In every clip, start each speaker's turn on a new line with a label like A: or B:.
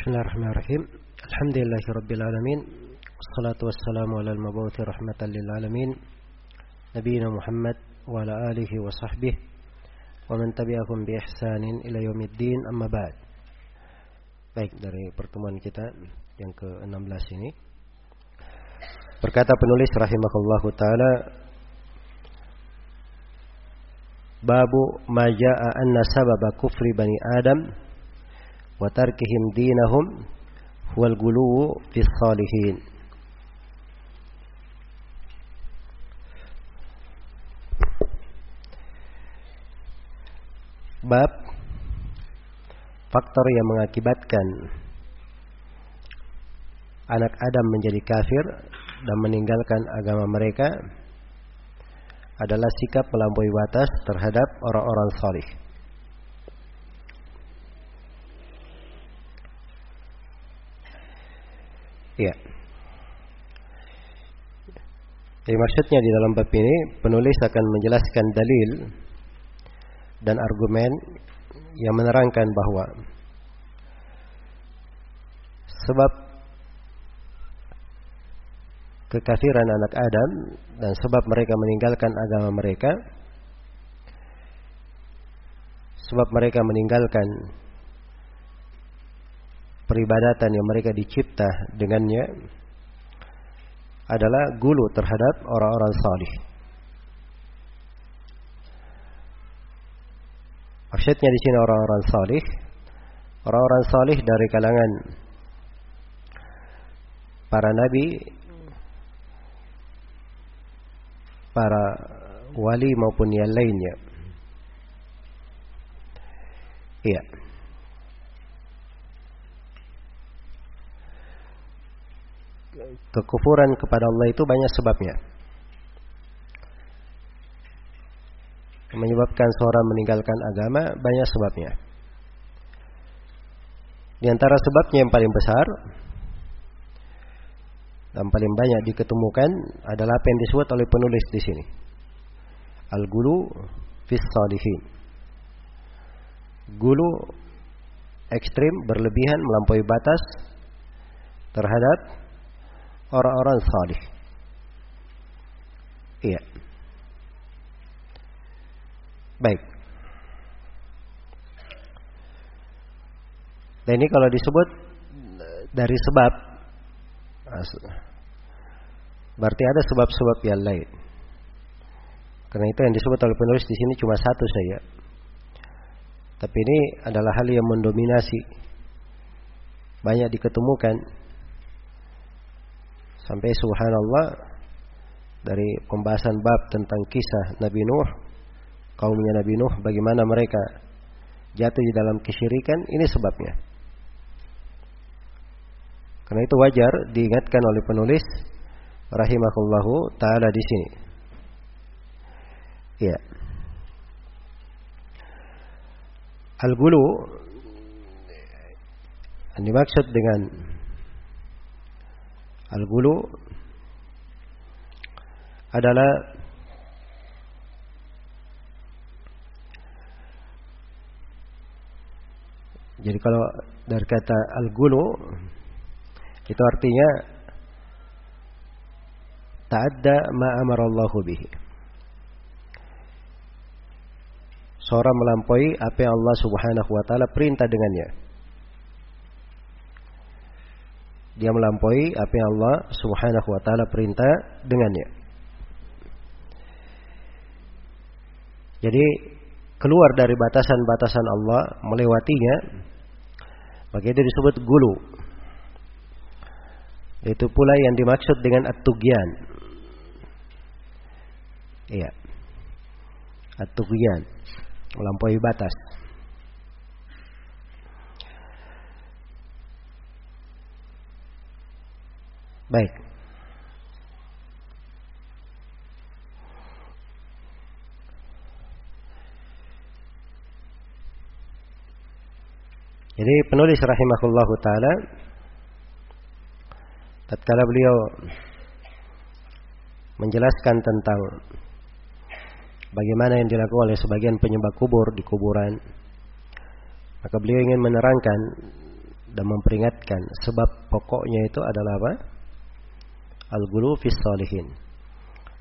A: Bismillahirrahmanirrahim. Alhamdulillahirabbil alamin. Wassalatu wassalamu ala al-mabuthi rahmatan lil alamin. Nabiyina Muhammad wa ala alihi wa sahbihi wa man tabi'ahum bi ihsanin ila yaumiddin amma ba'd. Baik, dari pertemuan kita yang ke-16 ini berkata penulis rahimahullahu taala Babu ma jaa anna sababa kufri bani Adam wa tarkihim dinahum huwal guluwu fis salihin. Bab faktor yang mengakibatkan anak Adam menjadi kafir dan meninggalkan agama mereka adalah sikap melampaui batas terhadap orang-orang salih. Ya. Jadi maksudnya di dalam bab ini penulis akan menjelaskan dalil dan argumen yang menerangkan bahwa sebab kekafiran anak Adam dan sebab mereka meninggalkan agama mereka sebab mereka meninggalkan peribadatan yang mereka dicipta dengannya adalah gulu terhadap orang-orang salih. Maksudnya di sini orang-orang salih, orang-orang salih dari kalangan para nabi, para wali maupun yang lainnya. Iya. Kekufuran kepada Allah itu banyak sebabnya. Menyebabkan seorang meninggalkan agama banyak sebabnya. Di antara sebabnya yang paling besar dan paling banyak diketemukan adalah apa yang disebut oleh penulis di sini. Al-gulu fis salihin. Gulu ekstrim berlebihan melampaui batas terhadap orang-orang salih. Iya. Baik. Dan ini kalau disebut dari sebab berarti ada sebab-sebab yang lain. Karena itu yang disebut oleh penulis di sini cuma satu saja. Tapi ini adalah hal yang mendominasi. Banyak diketemukan Sampai subhanallah dari pembahasan bab tentang kisah Nabi Nuh, kaumnya Nabi Nuh, bagaimana mereka jatuh di dalam kesyirikan, ini sebabnya. Karena itu wajar diingatkan oleh penulis rahimahullahu taala di sini. Ya. Al-gulu yang dimaksud dengan Al-gulu adalah Jadi kalau dari kata al-gulu itu artinya ta'adda ma amarallahu bihi. Seorang melampaui apa yang Allah Subhanahu wa taala perintah dengannya. Dia melampaui apa yang Allah Subhanahu wa taala perintah dengannya. Jadi keluar dari batasan-batasan Allah melewatinya maka itu disebut gulu. Itu pula yang dimaksud dengan at-tughyan. Iya. At-tughyan, melampaui batas. Baik. Jadi penulis rahimahullahu taala tatkala beliau menjelaskan tentang bagaimana yang dilakukan oleh sebagian penyembah kubur di kuburan maka beliau ingin menerangkan dan memperingatkan sebab pokoknya itu adalah apa? Al-ghulu fis salihin.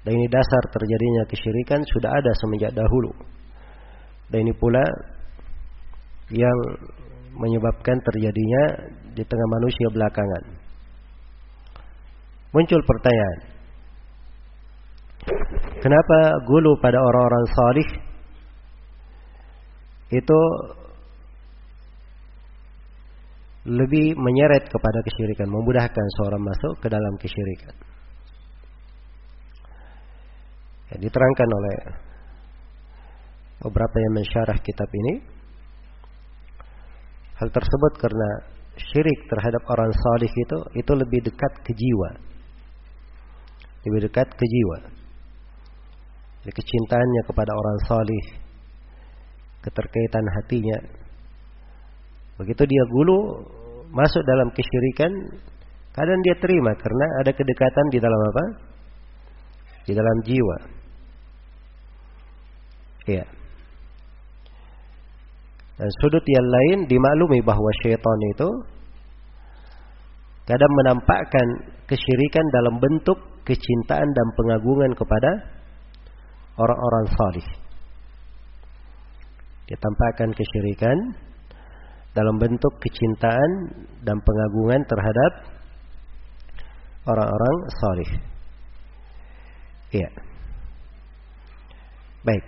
A: Dan ini dasar terjadinya kesyirikan sudah ada semenjak dahulu. Dan ini pula yang menyebabkan terjadinya di tengah manusia belakangan. Muncul pertanyaan. Kenapa gulu pada orang-orang salih itu lebih menyeret kepada kesyirikan, memudahkan seorang masuk ke dalam kesyirikan. Ya, diterangkan oleh beberapa yang mensyarah kitab ini. Hal tersebut karena syirik terhadap orang salih itu itu lebih dekat ke jiwa. Lebih dekat ke jiwa. Jadi kecintaannya kepada orang salih, keterkaitan hatinya. Begitu dia gulu masuk dalam kesyirikan, kadang dia terima karena ada kedekatan di dalam apa? Di dalam jiwa. Iya. Dan sudut yang lain dimaklumi bahwa syaitan itu kadang menampakkan kesyirikan dalam bentuk kecintaan dan pengagungan kepada orang-orang salih. Dia tampakkan kesyirikan dalam bentuk kecintaan dan pengagungan terhadap orang-orang salih. Iya. Baik.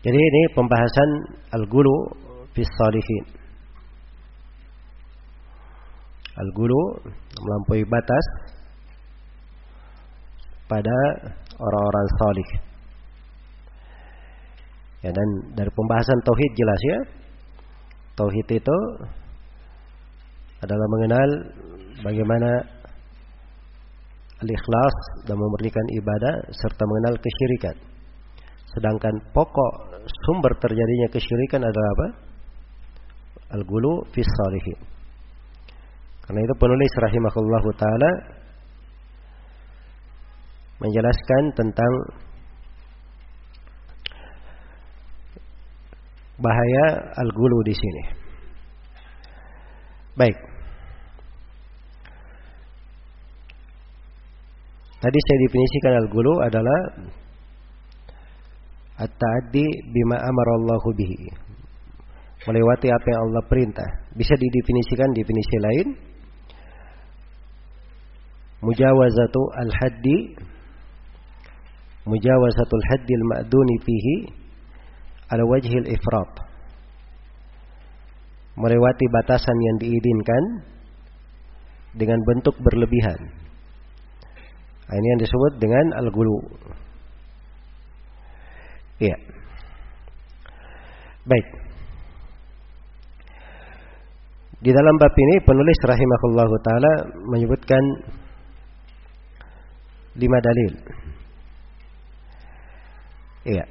A: Jadi ini pembahasan al-gulu fi salihin. Al-gulu melampaui batas pada orang-orang salih. Ya dan dari pembahasan tauhid jelas ya. Tauhid itu adalah mengenal bagaimana al-ikhlas dan memurnikan ibadah serta mengenal kesyirikan. Sedangkan pokok sumber terjadinya kesyirikan adalah apa? Al-gulu fi salihin. Karena itu penulis rahimahullah taala menjelaskan tentang bahaya al-gulu di sini. Baik. Tadi saya definisikan al-gulu adalah at-ta'addi bima amarallahu bihi. Melewati apa yang Allah perintah. Bisa didefinisikan definisi lain. Mujawazatu al-haddi mujawazatul haddi al-ma'duni fihi ala wajhil ifrat. Melewati batasan yang diizinkan dengan bentuk berlebihan. Nah, ini yang disebut dengan al-gulu iya. Baik. Di dalam bab ini penulis rahimahullahu taala menyebutkan lima dalil. Iya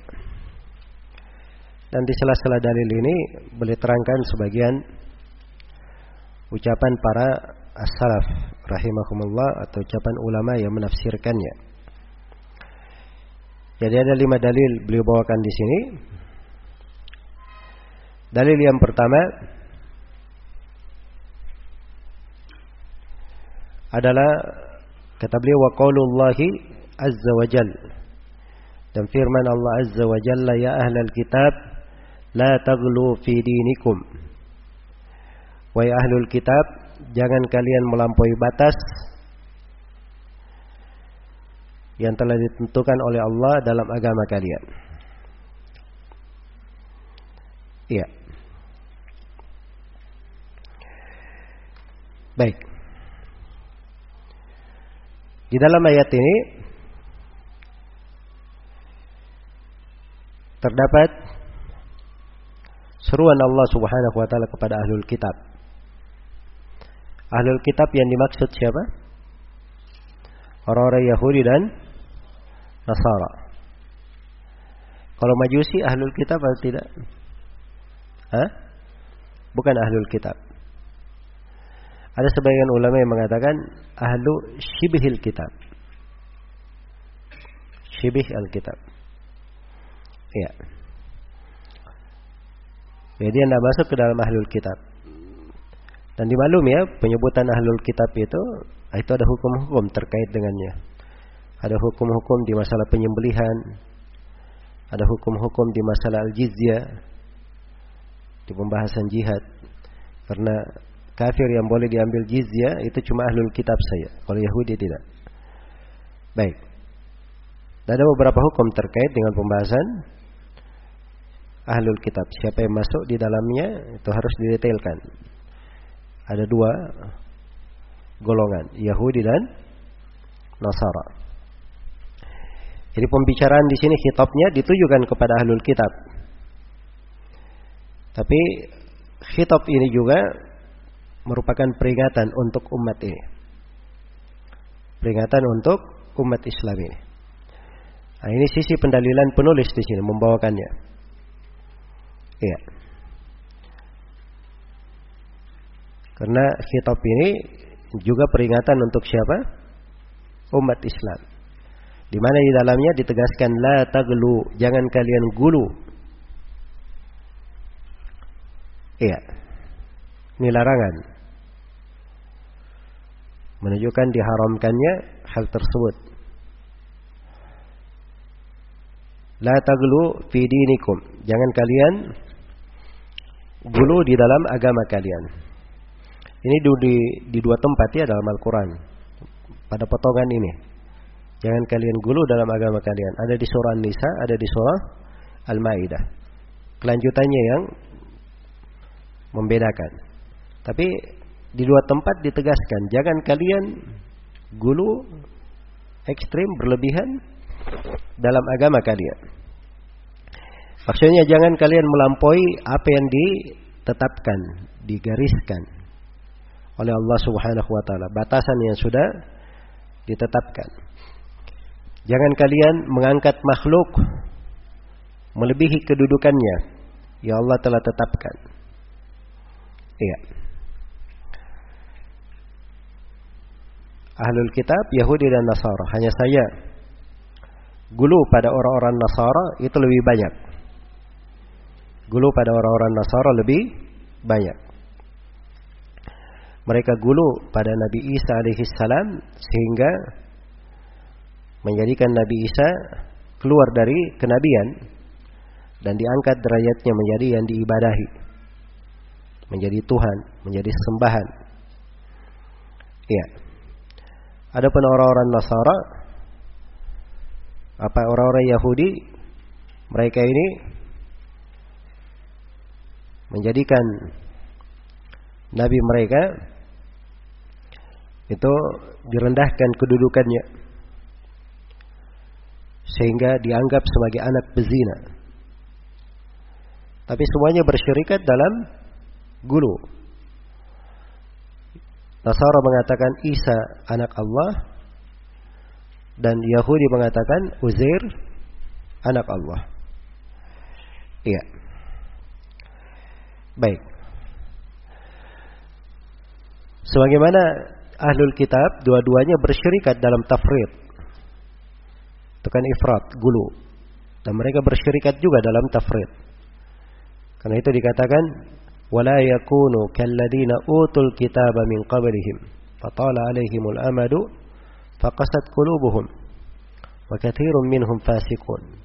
A: dan di sela-sela dalil ini boleh terangkan sebagian ucapan para as-salaf rahimahumullah atau ucapan ulama yang menafsirkannya. Jadi ada lima dalil beliau bawakan di sini. Dalil yang pertama adalah kata beliau wa qaulullahi azza wa jalla dan firman Allah azza wa jalla ya ahlal kitab La taglu fi dinikum. Wahai ahlul kitab, jangan kalian melampaui batas yang telah ditentukan oleh Allah dalam agama kalian. Iya. Baik. Di dalam ayat ini terdapat seruan Allah Subhanahu wa taala kepada ahlul kitab. Ahlul kitab yang dimaksud siapa? Orang-orang Yahudi dan Nasara. Kalau Majusi ahlul kitab atau tidak? Hah? Bukan ahlul kitab. Ada sebagian ulama yang mengatakan ahlu shibhil kitab. Shibih al-kitab. Ya. Jadi dia tidak masuk ke dalam ahlul kitab. Dan dimaklum ya, penyebutan ahlul kitab itu itu ada hukum-hukum terkait dengannya. Ada hukum-hukum di masalah penyembelihan, ada hukum-hukum di masalah al-jizyah, di pembahasan jihad. Karena kafir yang boleh diambil jizyah itu cuma ahlul kitab saja. Kalau Yahudi tidak. Baik. Dan ada beberapa hukum terkait dengan pembahasan ahlul kitab. Siapa yang masuk di dalamnya itu harus didetailkan. Ada dua golongan, Yahudi dan Nasara. Jadi pembicaraan di sini kitabnya ditujukan kepada ahlul kitab. Tapi khitab ini juga merupakan peringatan untuk umat ini. Peringatan untuk umat Islam ini. Nah, ini sisi pendalilan penulis di sini membawakannya. Iya. Karena kitab ini juga peringatan untuk siapa? Umat Islam. Di mana di dalamnya ditegaskan la taglu, jangan kalian gulu. Iya. Ini larangan. Menunjukkan diharamkannya hal tersebut. La taglu fi dinikum. Jangan kalian gulu di dalam agama kalian. Ini di, di, di dua tempat ya dalam Al-Quran. Pada potongan ini. Jangan kalian gulu dalam agama kalian. Ada di surah Nisa, ada di surah Al-Ma'idah. Kelanjutannya yang membedakan. Tapi di dua tempat ditegaskan. Jangan kalian gulu ekstrim berlebihan dalam agama kalian. Maksudnya jangan kalian melampaui apa yang ditetapkan, digariskan oleh Allah Subhanahu wa taala, batasan yang sudah ditetapkan. Jangan kalian mengangkat makhluk melebihi kedudukannya yang Allah telah tetapkan. Iya. Ahlul kitab Yahudi dan Nasara hanya saya gulu pada orang-orang Nasara itu lebih banyak. Gulu pada orang-orang Nasara lebih banyak. Mereka gulu pada Nabi Isa alaihissalam sehingga menjadikan Nabi Isa keluar dari kenabian dan diangkat derajatnya menjadi yang diibadahi. Menjadi Tuhan, menjadi sembahan. Iya. Adapun orang-orang Nasara apa orang-orang Yahudi mereka ini menjadikan nabi mereka itu direndahkan kedudukannya sehingga dianggap sebagai anak bezina. Tapi semuanya bersyirikat dalam gulu. Nasara mengatakan Isa anak Allah dan Yahudi mengatakan Uzair anak Allah. Iya. Baik. Sebagaimana ahlul kitab dua-duanya bersyirikat dalam tafrid. Itu kan ifrat, gulu. Dan mereka bersyirikat juga dalam tafrid. Karena itu dikatakan wala yakunu kalladina utul kitaba min qablihim fatala alaihimul amadu faqasat qulubuhum wa katsirun minhum fasiqun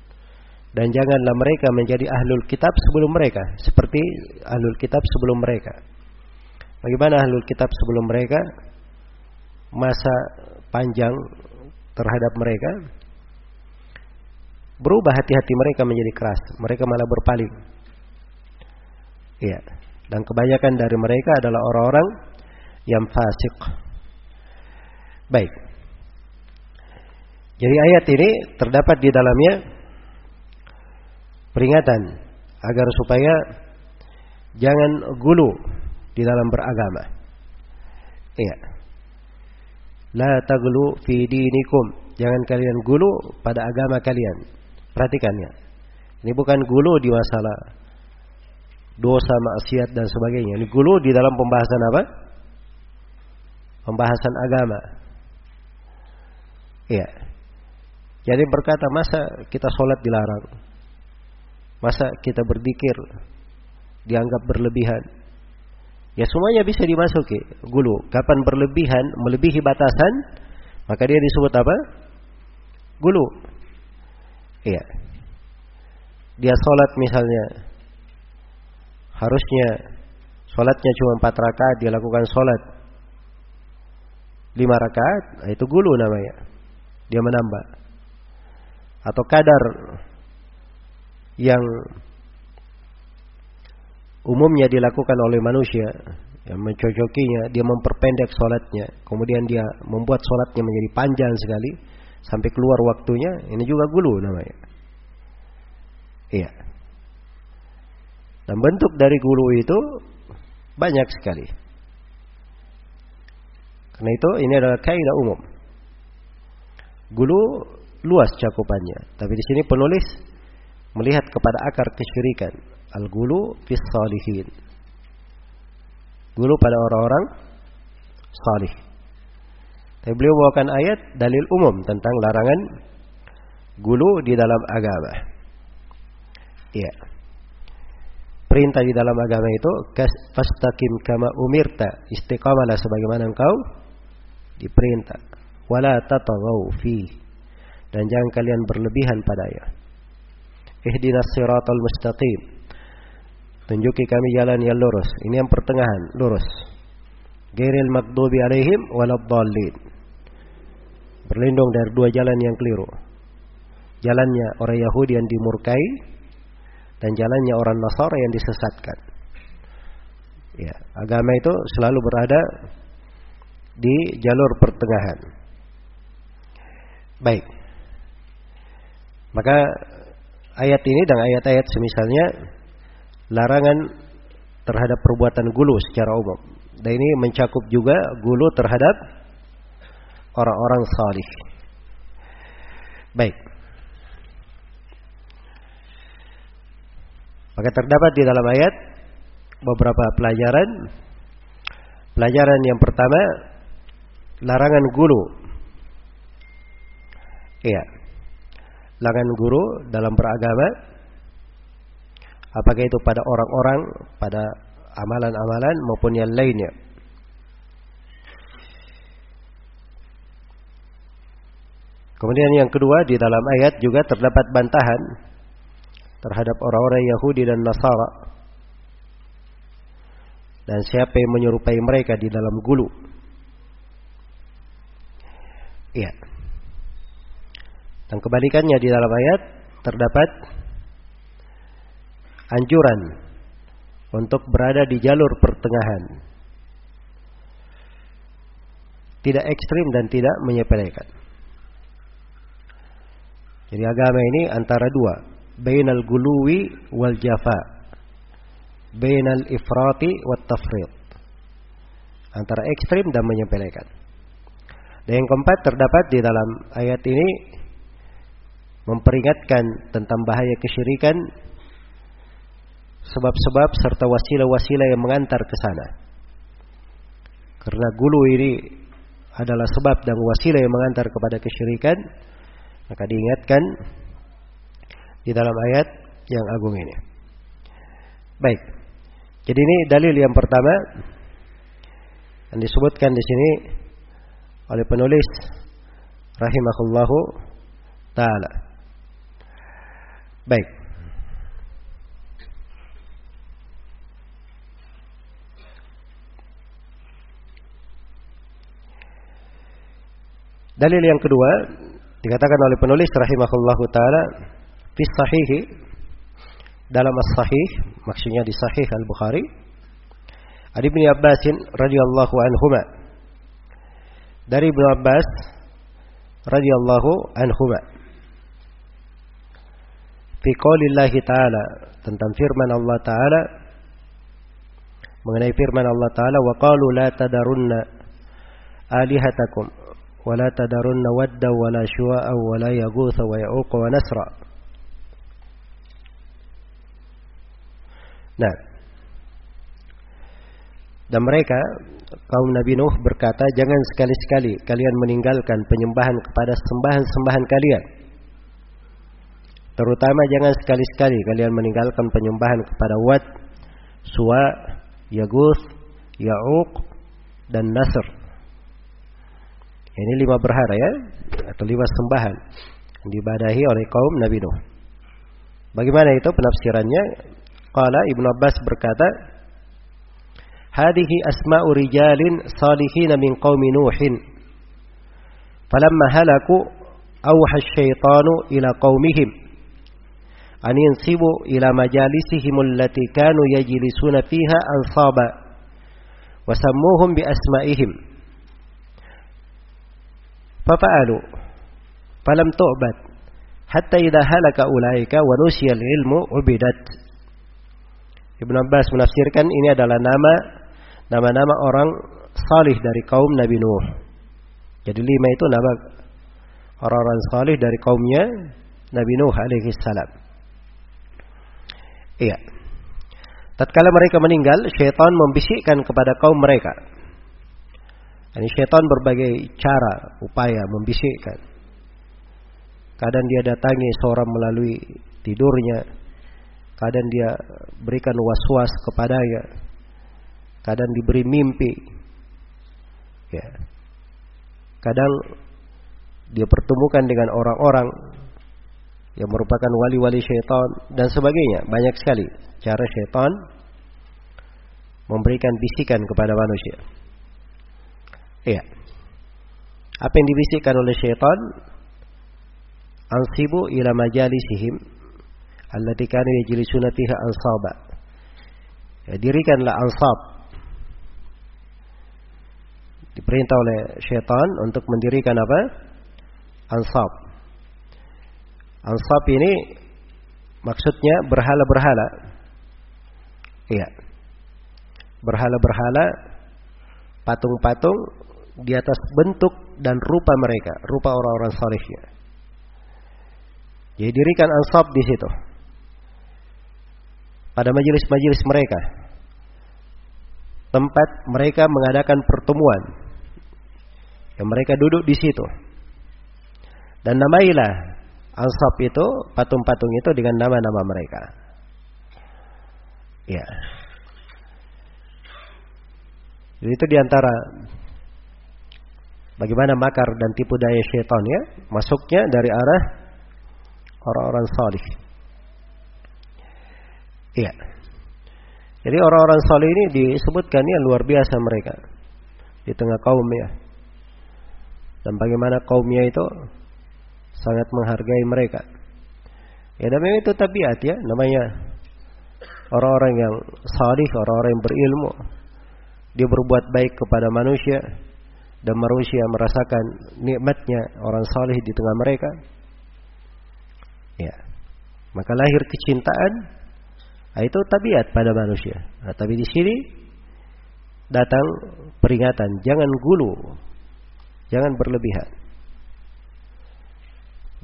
A: dan janganlah mereka menjadi ahlul kitab sebelum mereka seperti ahlul kitab sebelum mereka. Bagaimana ahlul kitab sebelum mereka? Masa panjang terhadap mereka? Berubah hati-hati mereka menjadi keras mereka malah berpaling. Iya. Dan kebanyakan dari mereka adalah orang-orang yang fasik. Baik. Jadi ayat ini terdapat di dalamnya peringatan agar supaya jangan gulu di dalam beragama. Iya. La taglu fi dinikum. Jangan kalian gulu pada agama kalian. Perhatikan ya. Ini bukan gulu di masalah dosa, maksiat dan sebagainya. Ini gulu di dalam pembahasan apa? Pembahasan agama. Iya. Jadi berkata masa kita sholat dilarang? Masa kita berzikir dianggap berlebihan? Ya semuanya bisa dimasuki gulu. Kapan berlebihan, melebihi batasan, maka dia disebut apa? Gulu. Iya. Dia sholat misalnya, harusnya sholatnya cuma empat rakaat, dia lakukan sholat lima rakaat, nah itu gulu namanya. Dia menambah. Atau kadar yang umumnya dilakukan oleh manusia yang mencocokinya, dia memperpendek sholatnya, kemudian dia membuat sholatnya menjadi panjang sekali sampai keluar waktunya, ini juga gulu namanya. Iya. Dan bentuk dari gulu itu banyak sekali. Karena itu ini adalah kaidah umum. Gulu luas cakupannya, tapi di sini penulis melihat kepada akar kesyirikan. Al-gulu fis salihin. Gulu pada orang-orang salih. Tapi beliau bawakan ayat dalil umum tentang larangan gulu di dalam agama. Iya. Perintah di dalam agama itu fastaqim kama umirta, istiqamalah sebagaimana engkau diperintah. Wala tataghaw fi. Dan jangan kalian berlebihan padanya. Ihdinas siratal mustaqim. Tunjuki kami jalan yang lurus. Ini yang pertengahan, lurus. Gairil maghdubi alaihim waladdallin. Berlindung dari dua jalan yang keliru. Jalannya orang Yahudi yang dimurkai dan jalannya orang Nasara yang disesatkan. Ya, agama itu selalu berada di jalur pertengahan. Baik. Maka ayat ini dan ayat-ayat semisalnya larangan terhadap perbuatan gulu secara umum. Dan ini mencakup juga gulu terhadap orang-orang salih. Baik. Maka terdapat di dalam ayat beberapa pelajaran. Pelajaran yang pertama larangan guru. Iya. Larangan guru dalam beragama apakah itu pada orang-orang, pada amalan-amalan maupun yang lainnya. Kemudian yang kedua di dalam ayat juga terdapat bantahan terhadap orang-orang Yahudi dan Nasara dan siapa yang menyerupai mereka di dalam gulu. Iya. Dan kebalikannya di dalam ayat terdapat anjuran untuk berada di jalur pertengahan. Tidak ekstrim dan tidak menyepelekan. Jadi agama ini antara dua, bainal guluwi wal jafa. Bainal ifrati wat tafrid. Antara ekstrim dan menyepelekan. Dan yang keempat terdapat di dalam ayat ini memperingatkan tentang bahaya kesyirikan sebab-sebab serta wasilah-wasilah yang mengantar ke sana. Karena gulu ini adalah sebab dan wasilah yang mengantar kepada kesyirikan, maka diingatkan di dalam ayat yang agung ini. Baik. Jadi ini dalil yang pertama yang disebutkan di sini oleh penulis rahimahullahu taala. Baik. Dalil yang kedua dikatakan oleh penulis rahimahullahu taala fi sahih dalam as-sahih maksudnya di sahih al-Bukhari Ali bin Abbas radhiyallahu anhuma dari Ibnu Abbas radhiyallahu anhu fi qaulillahi ta'ala tentang firman Allah taala mengenai firman Allah taala wa qalu la tadarunna alihatakum wa la tadarunna wadda wa la shuwa'a wa la yaghutha wa ya'uq wa nasra Nah dan mereka kaum Nabi Nuh berkata, "Jangan sekali-sekali kalian meninggalkan penyembahan kepada sembahan-sembahan kalian. Terutama jangan sekali-sekali kalian meninggalkan penyembahan kepada Wat, Suwa, Yaguth, Ya'uq, dan Nasr. Ini lima berhala ya, atau lima sembahan yang diibadahi oleh kaum Nabi Nuh. Bagaimana itu penafsirannya? Qala Ibnu Abbas berkata, "Hadhihi asma'u rijalin salihin min qaumi Nuhin. Falamma halaku awha asy-syaitanu ila qaumihim an yansibu ila majalisihim allati kanu yajlisuna fiha ansaba wa sammuhum bi asma'ihim." Fafa'alu falam tu'bad hatta idza halaka ulaika wa nusiyal ilmu ubidat. Ibnu Abbas menafsirkan ini adalah nama nama-nama orang salih dari kaum Nabi Nuh. Jadi lima itu nama orang-orang salih dari kaumnya Nabi Nuh alaihi salam. Iya. Tatkala mereka meninggal, syaitan membisikkan kepada kaum mereka. Ini syaitan berbagai cara, upaya membisikkan. Kadang dia datangi seorang melalui tidurnya. Kadang dia berikan was-was kepadanya. Kadang diberi mimpi. Ya. Kadang dia pertemukan dengan orang-orang yang merupakan wali-wali syaitan dan sebagainya. Banyak sekali cara syaitan memberikan bisikan kepada manusia. Iya. Apa yang dibisikkan oleh syaitan? Ansibu ila majalisihim allati kanu yajlisuna fiha ansaba. Ya, dirikanlah ansab. Diperintah oleh syaitan untuk mendirikan apa? Ansab. Ansab ini maksudnya berhala-berhala. Iya. Berhala-berhala, patung-patung di atas bentuk dan rupa mereka, rupa orang-orang salihnya. Jadi dirikan ansab di situ. Pada majelis-majelis mereka. Tempat mereka mengadakan pertemuan. Yang mereka duduk di situ. Dan namailah ansab itu, patung-patung itu dengan nama-nama mereka. Ya. Jadi itu di antara bagaimana makar dan tipu daya syaitan ya masuknya dari arah orang-orang salih. Iya. Jadi orang-orang salih ini disebutkan ya luar biasa mereka di tengah kaum ya. Dan bagaimana kaumnya itu sangat menghargai mereka. Ya namanya itu tabiat ya, namanya orang-orang yang salih, orang-orang yang berilmu. Dia berbuat baik kepada manusia, dan manusia merasakan nikmatnya orang saleh di tengah mereka. Ya. Maka lahir kecintaan nah, itu tabiat pada manusia. Nah, tapi di sini datang peringatan, jangan gulu. Jangan berlebihan.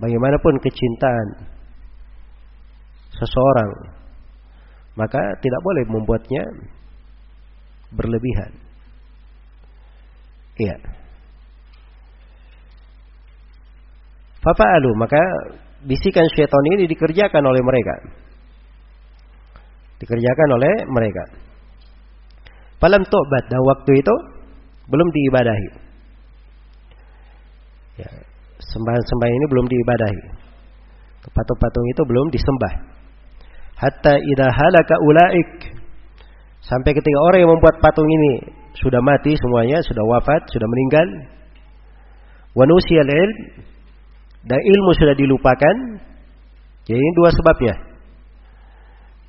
A: Bagaimanapun kecintaan seseorang, maka tidak boleh membuatnya berlebihan. Iya. Fafa'alu, maka bisikan syaitan ini dikerjakan oleh mereka. Dikerjakan oleh mereka. Falam tobat dan waktu itu belum diibadahi. Ya, sembahan-sembahan ini belum diibadahi. Patung-patung itu belum disembah. Hatta idha halaka ulaik. Sampai ketika orang yang membuat patung ini sudah mati semuanya, sudah wafat, sudah meninggal. Wanusiyal ilm dan ilmu sudah dilupakan. Jadi ini dua sebabnya.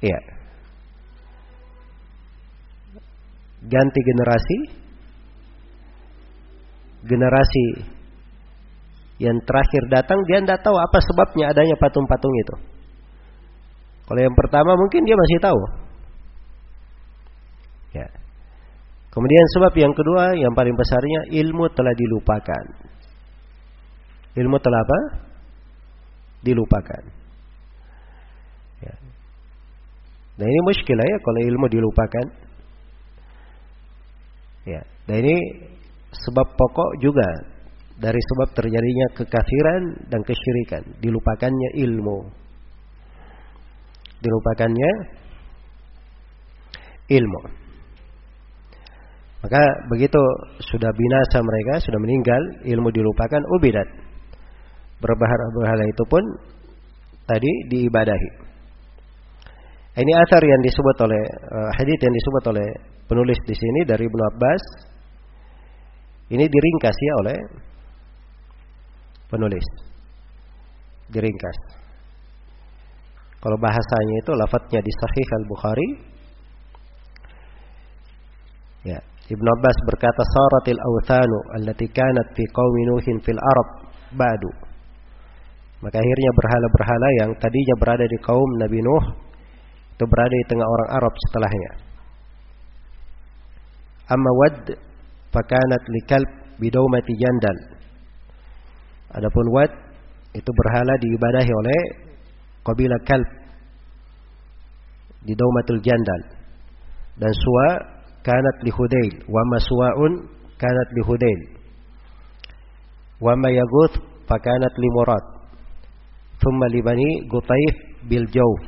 A: Iya. Ganti generasi. Generasi yang terakhir datang dia tidak tahu apa sebabnya adanya patung-patung itu. Kalau yang pertama mungkin dia masih tahu. Ya. Kemudian sebab yang kedua yang paling besarnya ilmu telah dilupakan. Ilmu telah apa? Dilupakan. Ya. Nah ini muskilah ya kalau ilmu dilupakan. Ya. Dan ini sebab pokok juga dari sebab terjadinya kekafiran dan kesyirikan, dilupakannya ilmu. dilupakannya ilmu. Maka begitu sudah binasa mereka, sudah meninggal, ilmu dilupakan, ubidat. Berbahagia itu pun tadi diibadahi. Ini asar yang disebut oleh uh, hadis yang disebut oleh penulis di sini dari Ibnu Abbas. Ini diringkas ya oleh penulis. Diringkas. Kalau bahasanya itu lafadznya di Sahih Al-Bukhari. Ya, Ibnu Abbas berkata saratil awthanu allati kanat fi qaumi Nuhin fil Arab ba'du. Maka akhirnya berhala-berhala yang tadinya berada di kaum Nabi Nuh itu berada di tengah orang Arab setelahnya. Amma wad fakanat likalb bidawmati jandal. Adapun wad itu berhala diibadahi oleh kabilah kalb di daumatul jandal. Dan suwa kanat li Hudail wa maswa'un kanat li Hudail. Wa ma yaguth fakanat li Murad. Thumma li bani Gutaif bil Jawf.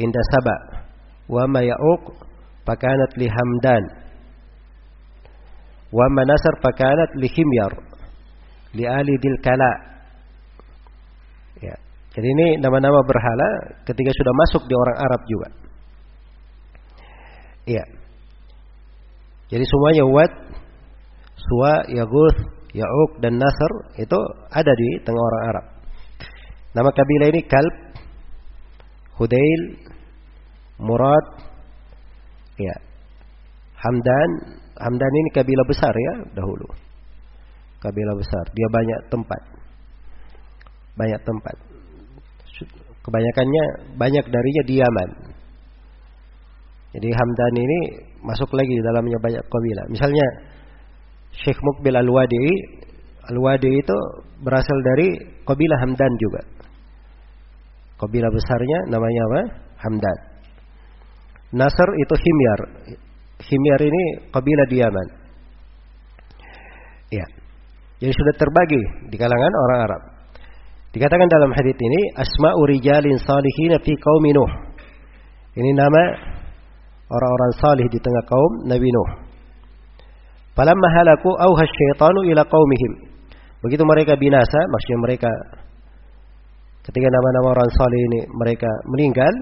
A: Inda Saba. Wa ma ya'uq fakanat li Hamdan. Wa ma Nasr fakanat li Himyar. Li Ali dil Kala. Ya. Jadi ini nama-nama berhala ketika sudah masuk di orang Arab juga. Iya. Jadi semuanya Wad, Suwa, Yaguth, Ya'uq dan Nasr itu ada di tengah orang Arab. Nama kabilah ini Kalb, Hudail, Murad, ya. Hamdan, Hamdan ini kabilah besar ya dahulu. Kabilah besar, dia banyak tempat. Banyak tempat. Kebanyakannya banyak darinya di Yaman. Jadi Hamdan ini masuk lagi di dalamnya banyak kabilah. Misalnya Syekh Mukbil Al-Wadi, Al-Wadi itu berasal dari kabilah Hamdan juga. Kabilah besarnya namanya apa? Hamdan. Nasr itu Himyar. Himyar ini kabilah di Yaman. Jadi sudah terbagi di kalangan orang Arab. Dikatakan dalam hadis ini asma'u rijalin salihin fi qaumi Nuh. Ini nama orang-orang salih di tengah kaum Nabi Nuh. Falamma halaku auha syaitanu ila qaumihim. Begitu mereka binasa, maksudnya mereka ketika nama-nama orang salih ini mereka meninggal,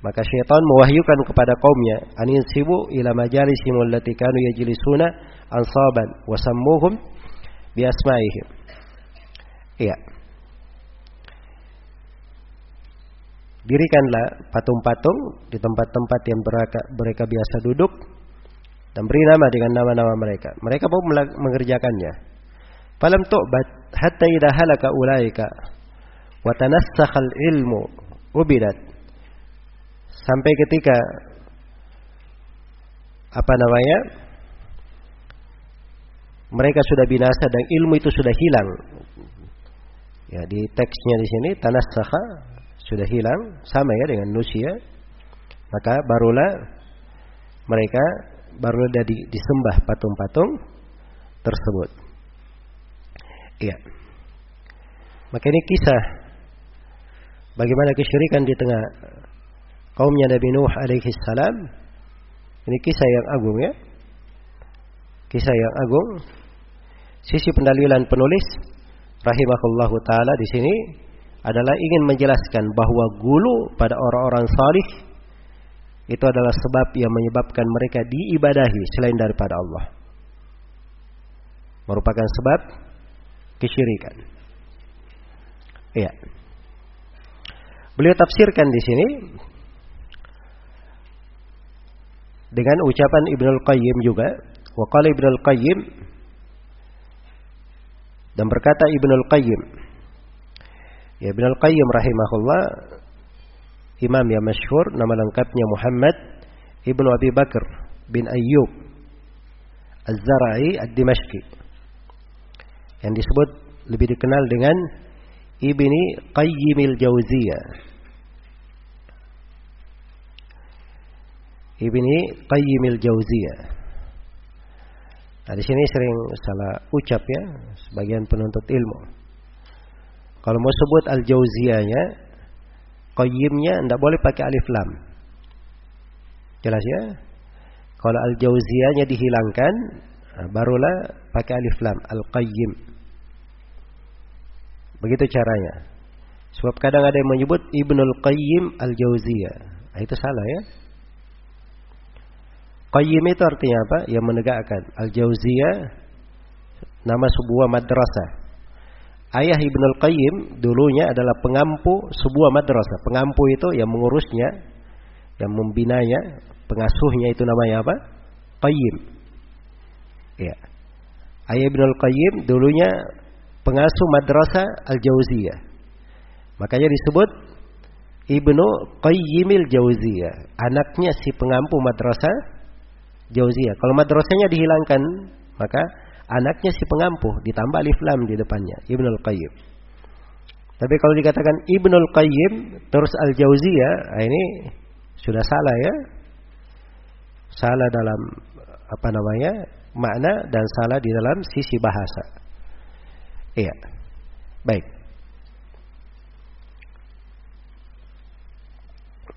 A: maka syaitan mewahyukan kepada kaumnya, anin sibu ila majalisihim allati kanu yajlisuna ansaban wa sammuhum bi asma'ihim. Iya. Dirikanlah patung-patung di tempat-tempat yang mereka, mereka biasa duduk dan beri nama dengan nama-nama mereka. Mereka pun mengerjakannya. Falam tu'bat hatta idha halaka ulaika wa tanassakhal ilmu ubidat. Sampai ketika apa namanya? Mereka sudah binasa dan ilmu itu sudah hilang. Ya, di teksnya di sini tanassakha sudah hilang. Sama ya dengan nusia. Maka barulah mereka barulah disembah patung-patung tersebut. Iya. Maka ini kisah bagaimana kesyirikan di tengah kaumnya Nabi Nuh alaihi salam. Ini kisah yang agung ya. Kisah yang agung sisi pendalilan penulis rahimahullahu taala di sini adalah ingin menjelaskan bahwa gulu pada orang-orang salih itu adalah sebab yang menyebabkan mereka diibadahi selain daripada Allah. Merupakan sebab kesyirikan. Iya. Beliau tafsirkan di sini dengan ucapan Ibnul Qayyim juga. Waqala Ibnul Qayyim dan berkata Ibnul Qayyim Ya Ibn Al-Qayyim rahimahullah imam yang masyhur nama lengkapnya Muhammad Ibnu Abi Bakar bin Ayyub Az-Zara'i Ad-Dimashqi yang disebut lebih dikenal dengan Ibni Qayyimil Jauziyah Ibni Qayyimil Jauziyah Nah, di sini sering salah ucap ya sebagian penuntut ilmu. Kalau mau sebut al-jauziyahnya, qayyimnya tidak boleh pakai alif lam. Jelas ya? Kalau al-jauziyahnya dihilangkan, nah, barulah pakai alif lam, al-qayyim. Begitu caranya. Sebab kadang ada yang menyebut Ibnul Qayyim al-Jauziyah. Nah, itu salah ya. Qayyim itu artinya apa? Yang menegakkan. Al-Jauziyah nama sebuah madrasah. Ayah Ibnul Qayyim dulunya adalah pengampu sebuah madrasah. Pengampu itu yang mengurusnya, yang membinanya, pengasuhnya itu namanya apa? Qayyim. Ya. Ayah Ibnul Qayyim dulunya pengasuh madrasah Al-Jauziyah. Makanya disebut Ibnu Qayyimil Jauziyah, anaknya si pengampu madrasah Jauziyah. Kalau madrasahnya dihilangkan, maka anaknya si pengampu ditambah alif lam di depannya, Ibnul Qayyim. Tapi kalau dikatakan Ibnul Qayyim terus Al Jauziyah, nah ini sudah salah ya. Salah dalam apa namanya? makna dan salah di dalam sisi bahasa. Iya. Baik.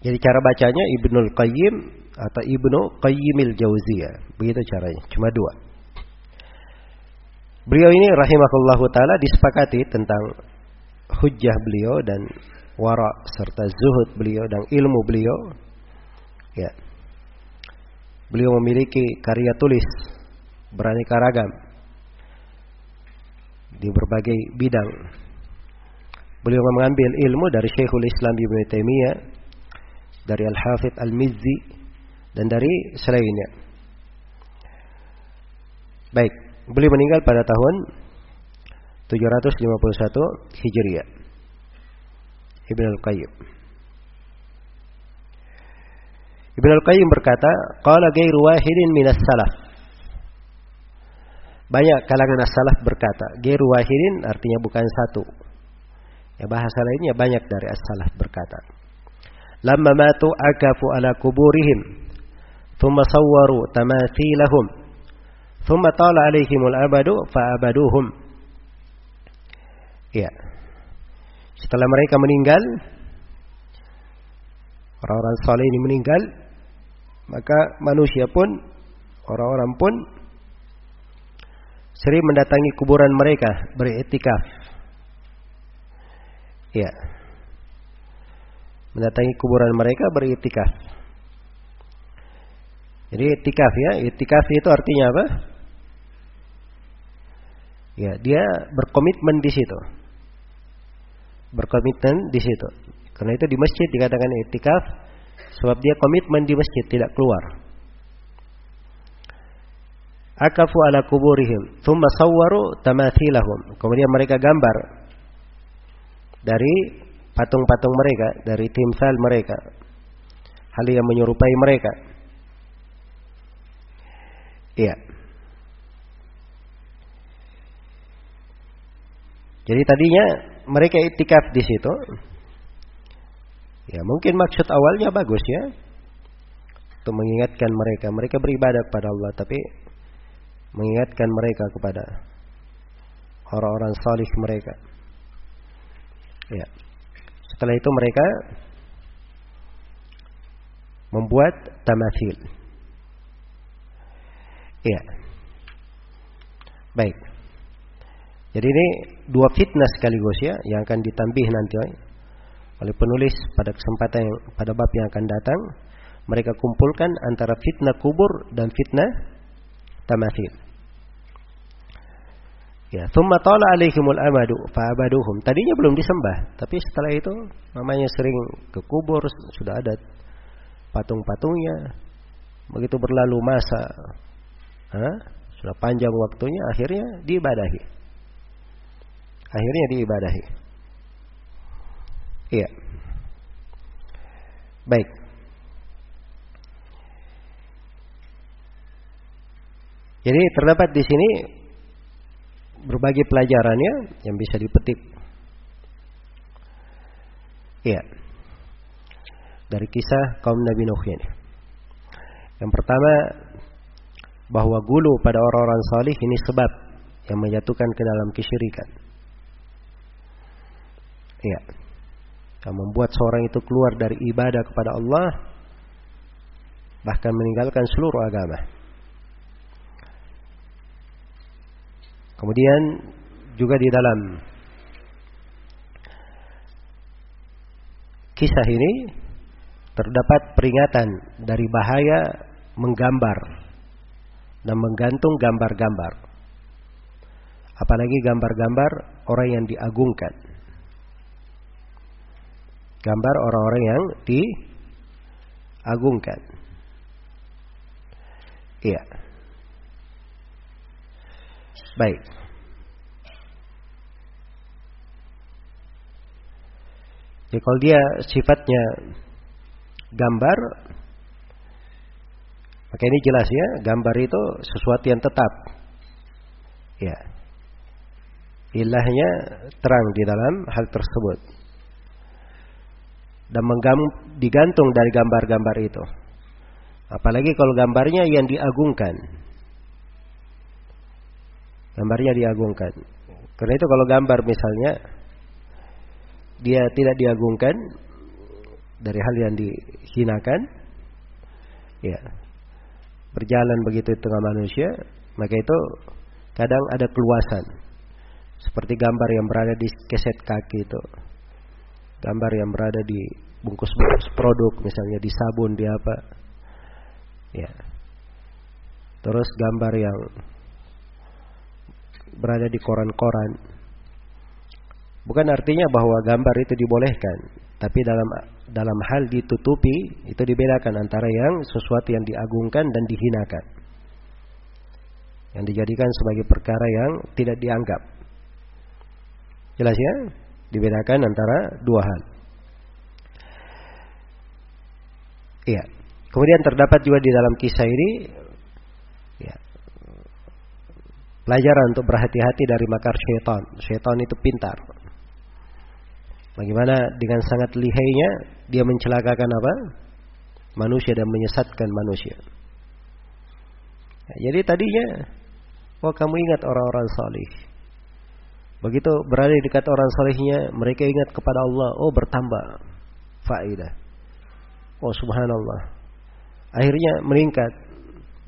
A: Jadi cara bacanya Ibnul Qayyim atau Ibnu Qayyimil Jauziyah. Begitu caranya. Cuma dua. Beliau ini rahimahullahu taala disepakati tentang hujjah beliau dan wara serta zuhud beliau dan ilmu beliau. Ya. Beliau memiliki karya tulis beraneka ragam di berbagai bidang. Beliau mengambil ilmu dari Syekhul Islam Ibnu Taimiyah dari Al-Hafidh Al-Mizzi dan dari selainnya. Baik, beliau meninggal pada tahun 751 Hijriah. Ibn Al-Qayyim. Ibn Al-Qayyim berkata, "Qala ghairu wahidin minas salaf." Banyak kalangan as-salaf berkata, "Ghairu wahidin" artinya bukan satu. Ya bahasa lainnya banyak dari as-salaf berkata lamma matu akafu ala kuburihim sawwaru tamathilahum thumma tala alaihimul abadu fa abaduhum ya. Setelah mereka meninggal orang-orang saleh ini meninggal maka manusia pun orang-orang pun sering mendatangi kuburan mereka beriktikaf. Ya. Mendatangi kuburan mereka beritikaf. Jadi itikaf ya, itikaf itu artinya apa? Ya, dia berkomitmen di situ. Berkomitmen di situ. Karena itu di masjid dikatakan itikaf sebab dia komitmen di masjid tidak keluar. Akafu ala kuburihim, thumma sawwaru tamathilahum. Kemudian mereka gambar dari patung-patung mereka, dari timsal mereka. Hal yang menyerupai mereka. Iya. Jadi tadinya mereka itikaf di situ. Ya, mungkin maksud awalnya bagus ya. Untuk mengingatkan mereka, mereka beribadah kepada Allah tapi mengingatkan mereka kepada orang-orang salih mereka. Ya. Setelah itu mereka membuat tamathil. Iya. Baik. Jadi ini dua fitnah sekaligus ya yang akan ditambih nanti oleh penulis pada kesempatan yang pada bab yang akan datang. Mereka kumpulkan antara fitnah kubur dan fitnah tamathil. Ya, thumma tala alaihimul amadu fa'abaduhum. Tadinya belum disembah, tapi setelah itu namanya sering ke kubur, sudah ada patung-patungnya. Begitu berlalu masa, ha? sudah panjang waktunya, akhirnya diibadahi. Akhirnya diibadahi. Iya. Baik. Jadi terdapat di sini berbagai pelajarannya yang bisa dipetik. Iya. Dari kisah kaum Nabi Nuh ini. Yang pertama bahwa gulu pada orang-orang salih ini sebab yang menjatuhkan ke dalam kesyirikan. Iya. yang membuat seorang itu keluar dari ibadah kepada Allah bahkan meninggalkan seluruh agama. Kemudian juga di dalam kisah ini terdapat peringatan dari bahaya menggambar dan menggantung gambar-gambar. Apalagi gambar-gambar orang yang diagungkan. Gambar orang-orang yang diagungkan. Iya. Baik. Jadi kalau dia sifatnya gambar, maka ini jelas ya, gambar itu sesuatu yang tetap. Ya. Ilahnya terang di dalam hal tersebut. Dan digantung dari gambar-gambar itu. Apalagi kalau gambarnya yang diagungkan. Gambarnya diagungkan. Karena itu kalau gambar misalnya dia tidak diagungkan dari hal yang dihinakan, ya berjalan begitu di tengah manusia, maka itu kadang ada keluasan. Seperti gambar yang berada di keset kaki itu. Gambar yang berada di bungkus-bungkus produk, misalnya di sabun, di apa. Ya. Terus gambar yang berada di koran-koran. Bukan artinya bahwa gambar itu dibolehkan, tapi dalam dalam hal ditutupi itu dibedakan antara yang sesuatu yang diagungkan dan dihinakan. Yang dijadikan sebagai perkara yang tidak dianggap. Jelas ya? Dibedakan antara dua hal. Iya. Kemudian terdapat juga di dalam kisah ini ya, pelajaran untuk berhati-hati dari makar syaitan. Syaitan itu pintar. Bagaimana dengan sangat lihainya dia mencelakakan apa? Manusia dan menyesatkan manusia. Jadi tadinya, oh kamu ingat orang-orang salih. Begitu berada di dekat orang salihnya, mereka ingat kepada Allah. Oh bertambah faidah. Oh subhanallah. Akhirnya meningkat.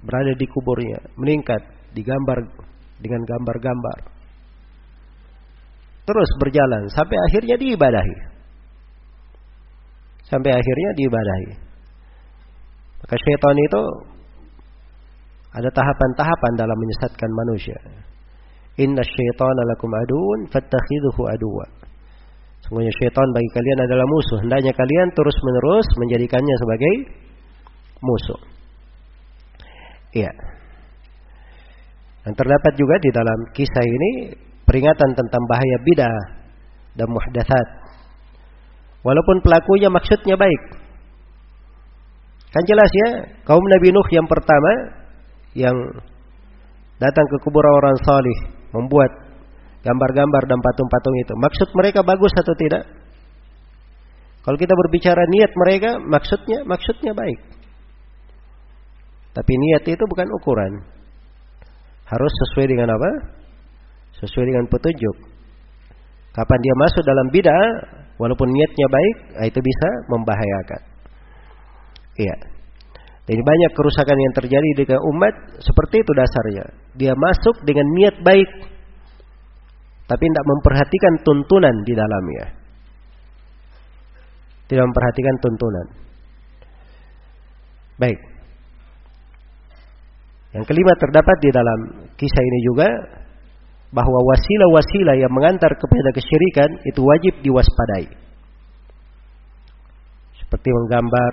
A: Berada di kuburnya. Meningkat. Digambar dengan gambar-gambar. Terus berjalan. Sampai akhirnya diibadahi. Sampai akhirnya diibadahi. Maka syaitan itu ada tahapan-tahapan dalam menyesatkan manusia. Inna syaitan lakum aduun fattakhidhuhu aduwa. Semuanya syaitan bagi kalian adalah musuh. Hendaknya kalian terus menerus menjadikannya sebagai musuh. Iya. Dan terdapat juga di dalam kisah ini peringatan tentang bahaya bidah dan muhdatsat. Walaupun pelakunya maksudnya baik. Kan jelas ya, kaum Nabi Nuh yang pertama yang datang ke kubur orang salih membuat gambar-gambar dan patung-patung itu. Maksud mereka bagus atau tidak? Kalau kita berbicara niat mereka, maksudnya maksudnya baik. Tapi niat itu bukan ukuran. Harus sesuai dengan apa? Sesuai dengan petunjuk. Kapan dia masuk dalam bid'ah, walaupun niatnya baik, ah, itu bisa membahayakan. Iya. Jadi banyak kerusakan yang terjadi dengan umat seperti itu dasarnya. Dia masuk dengan niat baik, tapi tidak memperhatikan tuntunan di dalamnya. Tidak memperhatikan tuntunan. Baik. Yang kelima terdapat di dalam kisah ini juga bahwa wasilah-wasilah yang mengantar kepada kesyirikan itu wajib diwaspadai. Seperti menggambar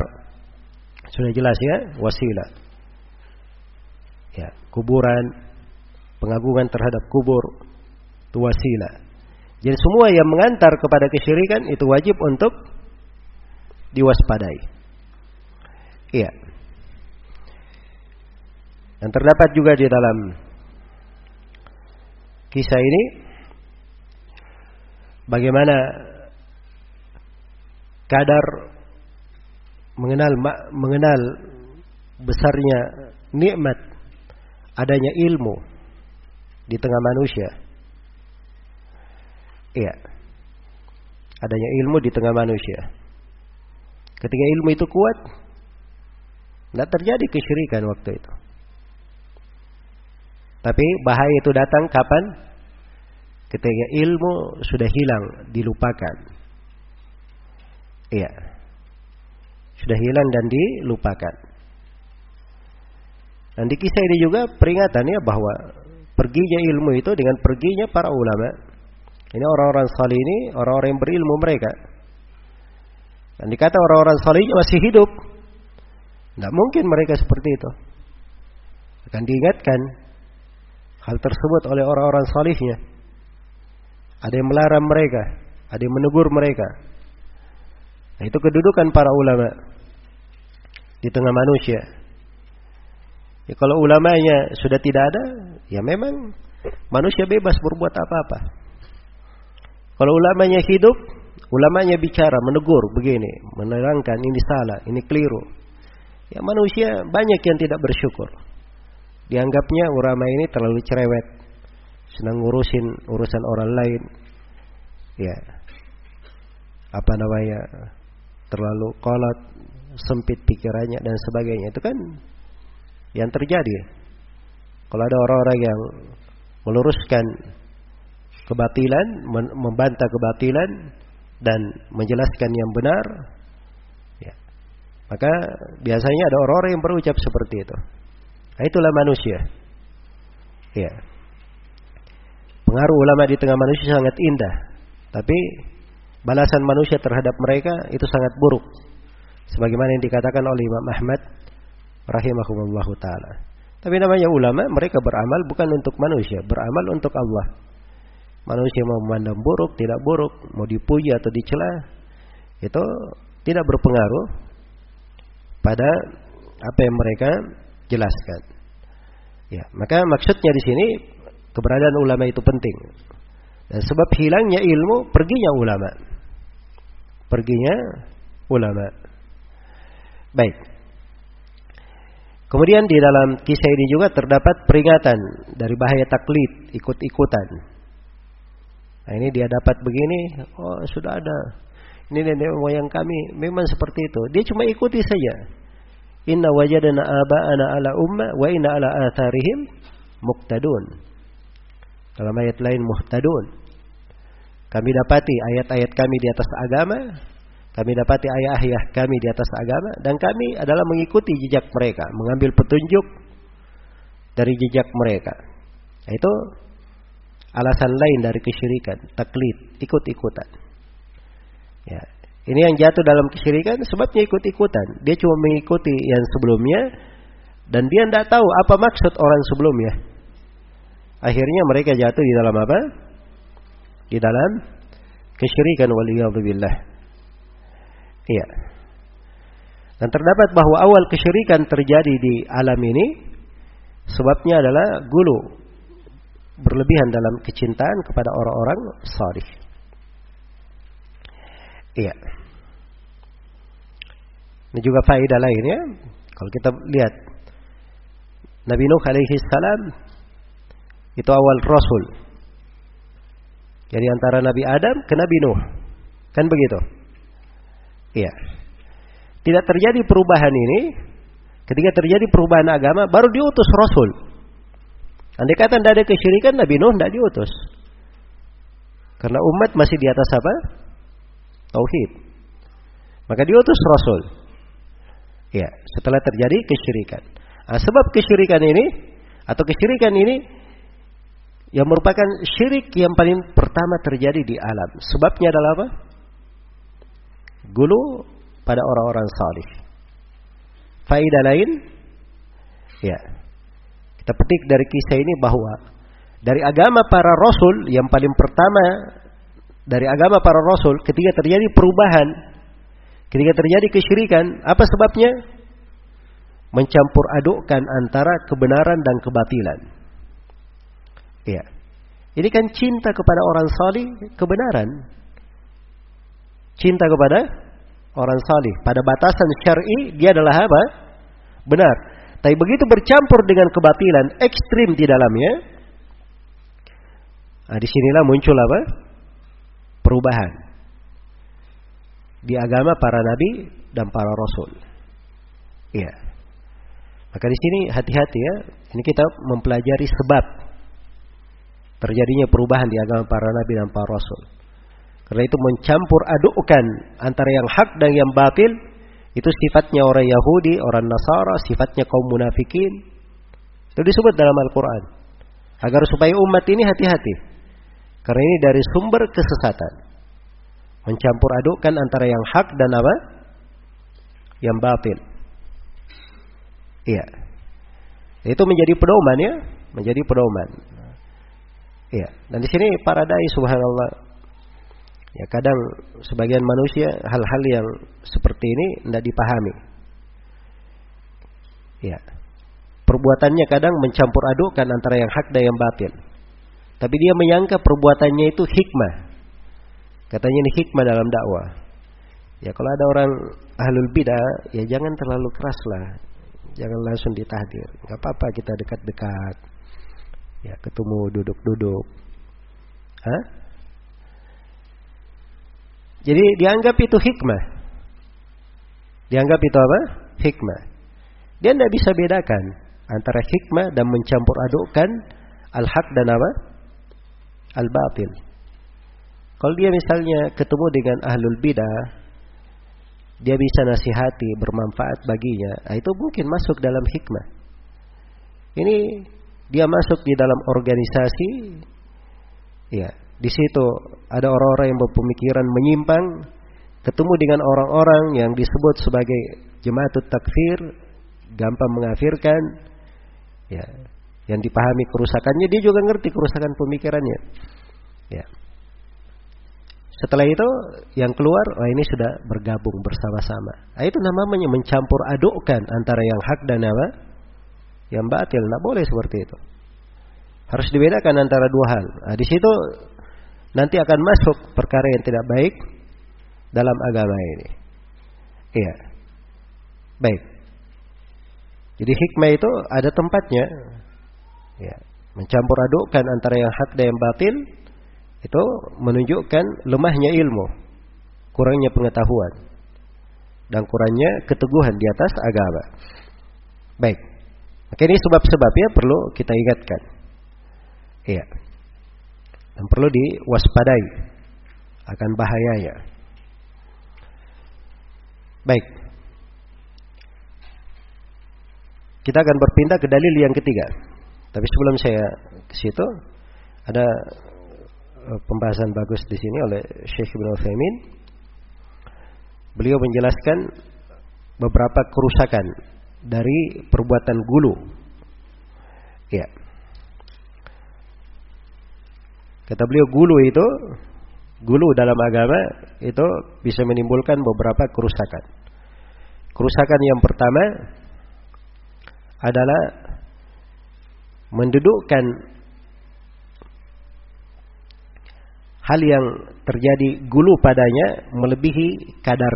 A: sudah jelas ya, wasilah. Ya, kuburan, pengagungan terhadap kubur, itu wasilah. Jadi semua yang mengantar kepada kesyirikan itu wajib untuk diwaspadai. Iya. Dan terdapat juga di dalam kisah ini bagaimana kadar mengenal mengenal besarnya nikmat adanya ilmu di tengah manusia. Iya. Adanya ilmu di tengah manusia. Ketika ilmu itu kuat, tidak terjadi kesyirikan waktu itu. Tapi bahaya itu datang kapan? Ketika ilmu sudah hilang, dilupakan. Iya. Sudah hilang dan dilupakan. Dan di kisah ini juga peringatannya bahwa perginya ilmu itu dengan perginya para ulama. Ini orang-orang salih ini, orang-orang yang berilmu mereka. Dan dikata orang-orang salih masih hidup. Tidak mungkin mereka seperti itu. Akan diingatkan hal tersebut oleh orang-orang salihnya. Ada yang melarang mereka, ada yang menegur mereka. Nah, itu kedudukan para ulama di tengah manusia. Ya, kalau ulamanya sudah tidak ada, ya memang manusia bebas berbuat apa-apa. Kalau ulamanya hidup, ulamanya bicara, menegur begini, menerangkan ini salah, ini keliru. Ya manusia banyak yang tidak bersyukur. Dianggapnya ulama ini terlalu cerewet, senang ngurusin urusan orang lain. Ya. Apa namanya? Terlalu kolot, sempit pikirannya dan sebagainya. Itu kan yang terjadi. Kalau ada orang-orang yang meluruskan kebatilan, membantah kebatilan dan menjelaskan yang benar, ya. maka biasanya ada orang-orang yang berucap seperti itu. Nah, itulah manusia. Ya. Pengaruh ulama di tengah manusia sangat indah, tapi balasan manusia terhadap mereka itu sangat buruk. Sebagaimana yang dikatakan oleh Imam Ahmad rahimahumullah taala. Tapi namanya ulama, mereka beramal bukan untuk manusia, beramal untuk Allah. Manusia mau memandang buruk, tidak buruk, mau dipuji atau dicela, itu tidak berpengaruh pada apa yang mereka jelaskan. Ya, maka maksudnya di sini keberadaan ulama itu penting. Dan sebab hilangnya ilmu, perginya ulama. Perginya ulama. Baik. Kemudian di dalam kisah ini juga terdapat peringatan dari bahaya taklid, ikut-ikutan. Nah ini dia dapat begini, oh sudah ada. Ini nenek moyang kami memang seperti itu. Dia cuma ikuti saja. Inna wajadana aba'ana ala umma wa inna ala atharihim muqtadun. Dalam ayat lain muhtadun. Kami dapati ayat-ayat kami di atas agama, kami dapati ayah-ayah kami di atas agama dan kami adalah mengikuti jejak mereka, mengambil petunjuk dari jejak mereka. Itu alasan lain dari kesyirikan, taklid, ikut-ikutan. Ya, ini yang jatuh dalam kesyirikan sebabnya ikut-ikutan. Dia cuma mengikuti yang sebelumnya dan dia tidak tahu apa maksud orang sebelumnya. Akhirnya mereka jatuh di dalam apa? Di dalam kesyirikan waliyadzubillah. Iya. Dan terdapat bahwa awal kesyirikan terjadi di alam ini sebabnya adalah gulu berlebihan dalam kecintaan kepada orang-orang salih. Iya. Ini juga faedah lainnya. Kalau kita lihat Nabi Nuh alaihi salam itu awal rasul. Jadi antara Nabi Adam ke Nabi Nuh. Kan begitu? Iya. Tidak terjadi perubahan ini ketika terjadi perubahan agama baru diutus Rasul. Andai kata tidak ada kesyirikan Nabi Nuh tidak diutus. Karena umat masih di atas apa? Tauhid. Maka diutus Rasul. Ya, setelah terjadi kesyirikan. Nah, sebab kesyirikan ini atau kesyirikan ini yang merupakan syirik yang paling pertama terjadi di alam. Sebabnya adalah apa? gulu pada orang-orang salih. Faidah lain, ya, kita petik dari kisah ini bahwa dari agama para rasul yang paling pertama dari agama para rasul ketika terjadi perubahan, ketika terjadi kesyirikan, apa sebabnya? Mencampur adukkan antara kebenaran dan kebatilan. Ya. Ini kan cinta kepada orang salih, kebenaran cinta kepada orang salih. Pada batasan syar'i dia adalah apa? Benar. Tapi begitu bercampur dengan kebatilan ekstrim di dalamnya, nah di sinilah muncul apa? Perubahan. di agama para nabi dan para rasul. Iya. Maka di sini hati-hati ya. Ini kita mempelajari sebab terjadinya perubahan di agama para nabi dan para rasul. Karena itu mencampur adukkan antara yang hak dan yang batil itu sifatnya orang Yahudi, orang Nasara, sifatnya kaum munafikin. Itu disebut dalam Al-Quran. Agar supaya umat ini hati-hati. Karena ini dari sumber kesesatan. Mencampur adukkan antara yang hak dan apa? Yang batil. Iya. Itu menjadi pedoman ya, menjadi pedoman. Iya. Dan di sini para dai subhanallah Ya kadang sebagian manusia hal-hal yang seperti ini tidak dipahami. Ya. Perbuatannya kadang mencampur adukkan antara yang hak dan yang batil. Tapi dia menyangka perbuatannya itu hikmah. Katanya ini hikmah dalam dakwah. Ya kalau ada orang ahlul bidah, ya jangan terlalu keras lah. Jangan langsung ditahdir. Gak apa-apa kita dekat-dekat. Ya ketemu duduk-duduk. Hah? Jadi dianggap itu hikmah. Dianggap itu apa? Hikmah. Dia tidak bisa bedakan antara hikmah dan mencampur adukkan al-haq dan apa? Al-batil. Kalau dia misalnya ketemu dengan ahlul bidah, dia bisa nasihati, bermanfaat baginya, nah itu mungkin masuk dalam hikmah. Ini dia masuk di dalam organisasi, ya di situ ada orang-orang yang berpemikiran menyimpang, ketemu dengan orang-orang yang disebut sebagai jemaatut takfir, gampang mengafirkan, ya, yang dipahami kerusakannya, dia juga ngerti kerusakan pemikirannya. Ya. Setelah itu yang keluar, oh ini sudah bergabung bersama-sama. Nah, itu namanya mencampur adukkan antara yang hak dan apa? Yang batil. Nah boleh seperti itu. Harus dibedakan antara dua hal. Nah, di situ nanti akan masuk perkara yang tidak baik dalam agama ini. Iya. Baik. Jadi hikmah itu ada tempatnya. Ya. Mencampur adukkan antara yang hak dan yang batil itu menunjukkan lemahnya ilmu, kurangnya pengetahuan dan kurangnya keteguhan di atas agama. Baik. Maka ini sebab-sebabnya perlu kita ingatkan. Iya yang perlu diwaspadai akan bahayanya. Baik. Kita akan berpindah ke dalil yang ketiga. Tapi sebelum saya ke situ ada eh, pembahasan bagus di sini oleh Syekh Ibnu Utsaimin. Beliau menjelaskan beberapa kerusakan dari perbuatan gulu. Ya. Kata beliau gulu itu gulu dalam agama itu bisa menimbulkan beberapa kerusakan. Kerusakan yang pertama adalah mendudukkan hal yang terjadi gulu padanya melebihi kadar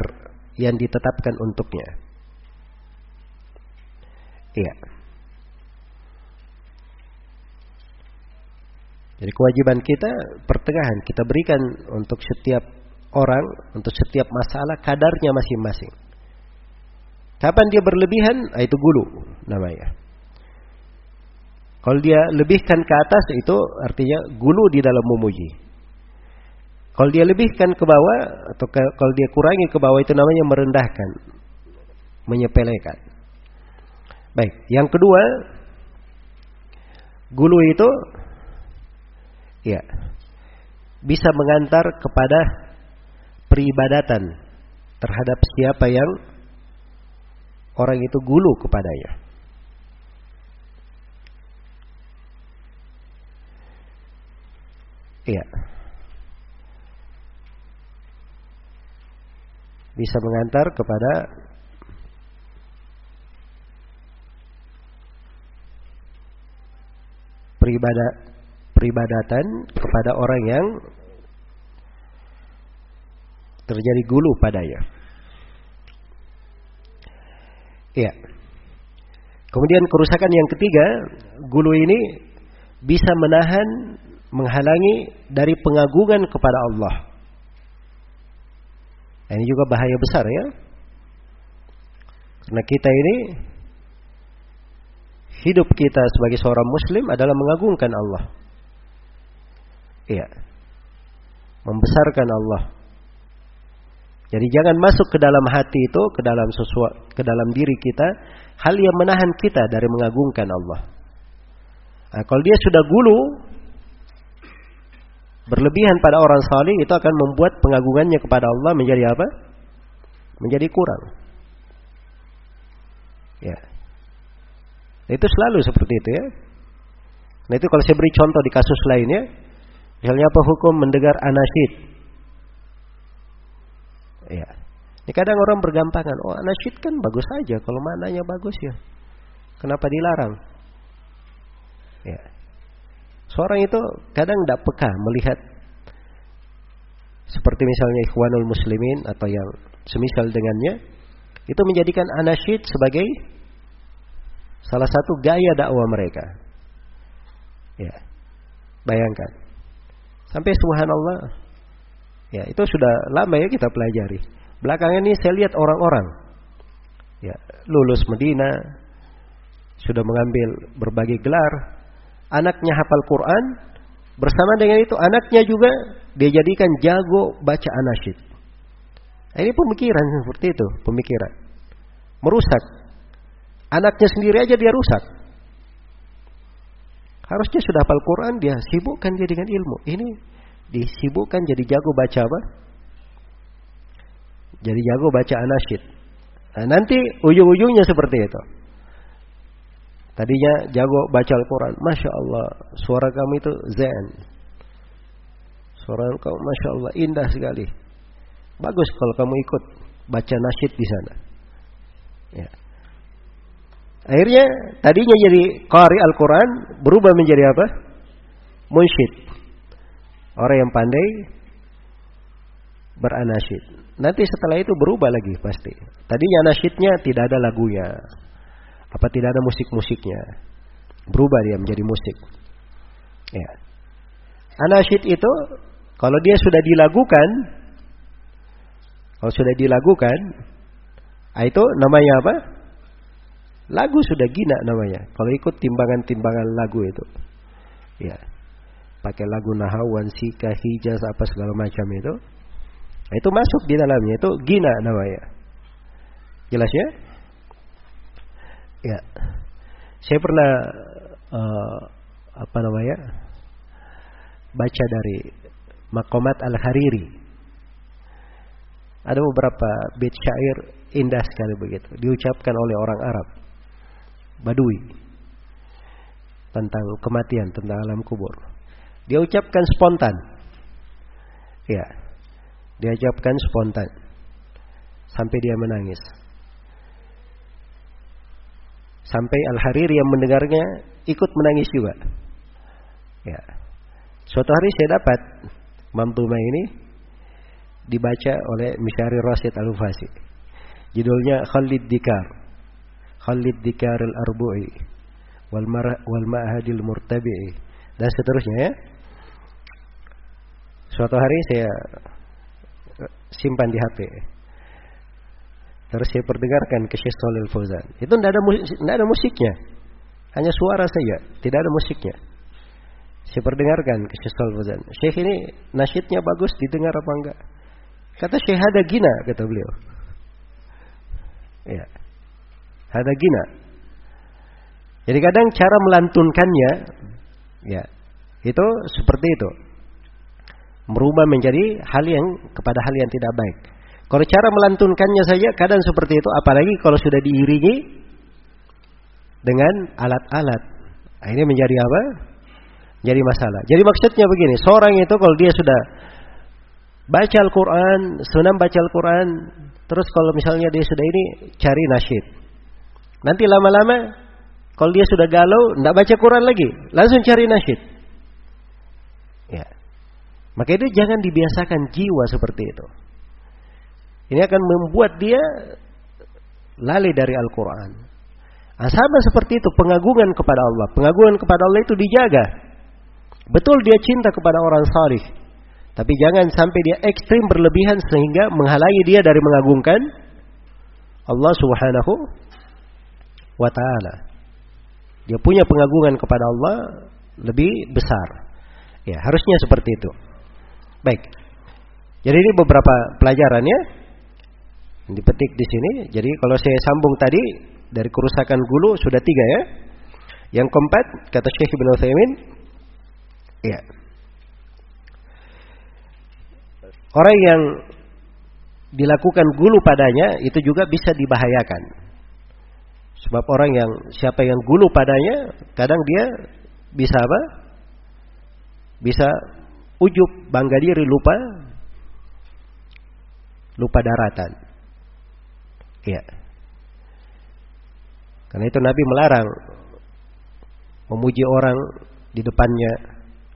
A: yang ditetapkan untuknya. Iya. Jadi kewajiban kita pertengahan kita berikan untuk setiap orang, untuk setiap masalah kadarnya masing-masing. Kapan dia berlebihan, ah, itu gulu namanya. Kalau dia lebihkan ke atas itu artinya gulu di dalam memuji. Kalau dia lebihkan ke bawah atau ke, kalau dia kurangi ke bawah itu namanya merendahkan, menyepelekan. Baik, yang kedua, gulu itu ya bisa mengantar kepada peribadatan terhadap siapa yang orang itu gulu kepadanya. Iya. Bisa mengantar kepada peribadah peribadatan kepada orang yang terjadi gulu padanya. Iya. Kemudian kerusakan yang ketiga, gulu ini bisa menahan, menghalangi dari pengagungan kepada Allah. Nah, ini juga bahaya besar ya. Karena kita ini hidup kita sebagai seorang muslim adalah mengagungkan Allah. Iya. Membesarkan Allah. Jadi jangan masuk ke dalam hati itu, ke dalam sesuatu, ke dalam diri kita hal yang menahan kita dari mengagungkan Allah. Nah, kalau dia sudah gulu berlebihan pada orang salih itu akan membuat pengagungannya kepada Allah menjadi apa? Menjadi kurang. Ya. Itu selalu seperti itu ya. Nah itu kalau saya beri contoh di kasus lainnya, misalnya apa hukum mendengar anasyid? Ya. Ini kadang orang bergampangan, oh anasyid kan bagus saja, kalau mananya bagus ya. Kenapa dilarang? Ya. Seorang itu kadang tidak peka melihat seperti misalnya ikhwanul muslimin atau yang semisal dengannya itu menjadikan anasyid sebagai salah satu gaya dakwah mereka. Ya. Bayangkan. Sampai subhanallah. Ya, itu sudah lama ya kita pelajari. Belakangan ini saya lihat orang-orang ya, lulus Medina sudah mengambil berbagai gelar, anaknya hafal Quran, bersama dengan itu anaknya juga dia jadikan jago baca anasyid. Nah, ini pemikiran seperti itu, pemikiran. Merusak. Anaknya sendiri aja dia rusak. Harusnya sudah hafal Quran, dia sibukkan dia dengan ilmu. Ini disibukkan jadi jago baca apa? Jadi jago baca anasyid. Nah, nanti ujung-ujungnya seperti itu. Tadinya jago baca Al-Quran. Masya Allah, suara kamu itu zen. Suara kamu Masya Allah indah sekali. Bagus kalau kamu ikut baca nasyid di sana. Ya. Akhirnya tadinya jadi qari Al-Quran berubah menjadi apa? Munsyid. Orang yang pandai beranasyid. Nanti setelah itu berubah lagi pasti. Tadinya nasyidnya tidak ada lagunya. Apa tidak ada musik-musiknya? Berubah dia menjadi musik. Ya. Anasyid itu kalau dia sudah dilakukan, kalau sudah dilakukan, ah, itu namanya apa? Lagu sudah gina namanya. Kalau ikut timbangan-timbangan lagu itu. Ya. Pakai lagu nahawan, sika, hijaz, apa segala macam itu. Nah, itu masuk di dalamnya. Itu gina namanya. Jelas ya? Ya. Saya pernah uh, apa namanya? baca dari Makomat Al-Hariri. Ada beberapa bait syair indah sekali begitu, diucapkan oleh orang Arab. Badui tentang kematian, tentang alam kubur. Dia ucapkan spontan. Ya. Dia ucapkan spontan. Sampai dia menangis. Sampai Al-Hariri yang mendengarnya ikut menangis juga. Ya. Suatu hari saya dapat Mamtuma ini dibaca oleh Misyari Rasid Al-Fasi. Judulnya Khalid Dikar. Khalid Dikar Al-Arbu'i wal, wal Murtabi'i dan seterusnya ya. Suatu hari saya simpan di HP. Terus saya perdengarkan ke Syekh Fauzan. Itu tidak ada tidak ada musiknya. Hanya suara saja, tidak ada musiknya. Saya perdengarkan ke Syekh Shalal Fauzan. Syekh ini nasyidnya bagus, didengar apa enggak? Kata Syekh ada gina, kata beliau. Ya. Ada gina. Jadi kadang cara melantunkannya ya, itu seperti itu. Merubah menjadi hal yang kepada hal yang tidak baik. Kalau cara melantunkannya saja kadang seperti itu, apalagi kalau sudah diiringi dengan alat-alat. Nah, ini menjadi apa? Jadi masalah. Jadi maksudnya begini, seorang itu kalau dia sudah baca Al-Quran, senang baca Al-Quran, terus kalau misalnya dia sudah ini cari nasyid. Nanti lama-lama kalau dia sudah galau, tidak baca Quran lagi, langsung cari nasyid. Ya. Maka itu jangan dibiasakan jiwa seperti itu. Ini akan membuat dia lali dari Al-Quran. Nah, sama seperti itu pengagungan kepada Allah. Pengagungan kepada Allah itu dijaga. Betul dia cinta kepada orang salih. Tapi jangan sampai dia ekstrim berlebihan sehingga menghalangi dia dari mengagungkan Allah Subhanahu wa taala. Dia punya pengagungan kepada Allah lebih besar. Ya, harusnya seperti itu. Baik. Jadi ini beberapa pelajaran ya. Dipetik di sini. Jadi kalau saya sambung tadi dari kerusakan gulu sudah tiga ya. Yang keempat kata Syekh Ibn Utsaimin ya. Orang yang dilakukan gulu padanya itu juga bisa dibahayakan. Sebab orang yang siapa yang gulu padanya kadang dia bisa apa? Bisa ujub, bangga diri, lupa lupa daratan. Iya. Karena itu Nabi melarang memuji orang di depannya.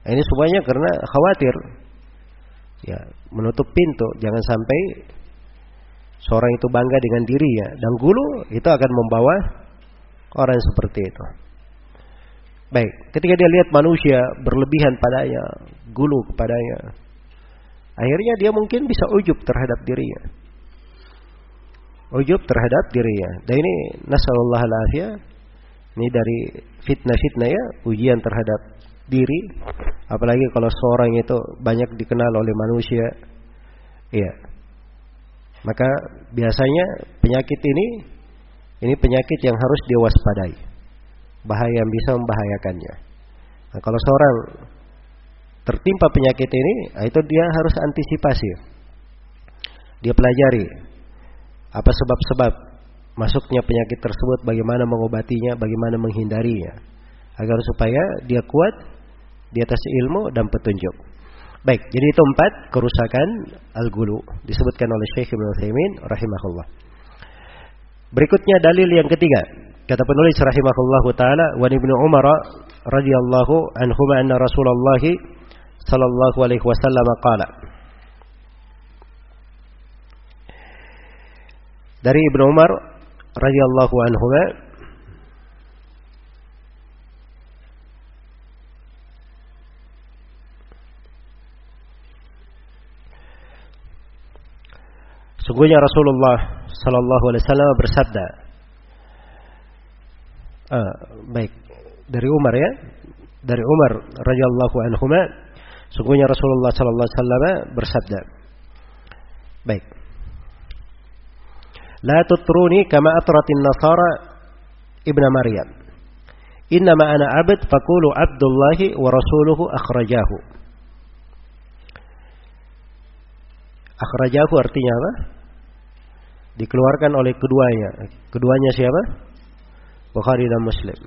A: Nah, ini semuanya karena khawatir. Ya, menutup pintu jangan sampai seorang itu bangga dengan dirinya dan gulu itu akan membawa orang seperti itu. Baik, ketika dia lihat manusia berlebihan padanya, gulu kepadanya, akhirnya dia mungkin bisa ujub terhadap dirinya. Ujub terhadap dirinya. Dan ini nasallallahu alaihi ini dari fitnah-fitnah ya, ujian terhadap diri. Apalagi kalau seorang itu banyak dikenal oleh manusia. Iya. Maka biasanya penyakit ini ini penyakit yang harus diwaspadai bahaya yang bisa membahayakannya. Nah, kalau seorang tertimpa penyakit ini, nah itu dia harus antisipasi. Dia pelajari apa sebab-sebab masuknya penyakit tersebut, bagaimana mengobatinya, bagaimana menghindarinya, agar supaya dia kuat di atas ilmu dan petunjuk. Baik, jadi itu empat kerusakan al-gulu. Disebutkan oleh Syekh Ibnu Utsaimin rahimahullah. Berikutnya dalil yang ketiga. Kata penulis rahimahullah taala wa Ibnu Umar radhiyallahu anhu anna Rasulullah sallallahu alaihi wasallam qala Dari Ibnu Umar radhiyallahu anhu Sungguhnya Rasulullah sallallahu alaihi wasallam bersabda uh, baik dari Umar ya dari Umar radhiyallahu anhu sungguhnya Rasulullah sallallahu alaihi wasallam bersabda baik la tutruni kama atratin nasara ibnu maryam innama ana abd faqulu abdullahi wa rasuluhu akhrajahu akhrajahu artinya apa dikeluarkan oleh keduanya keduanya siapa Bukhari dan Muslim.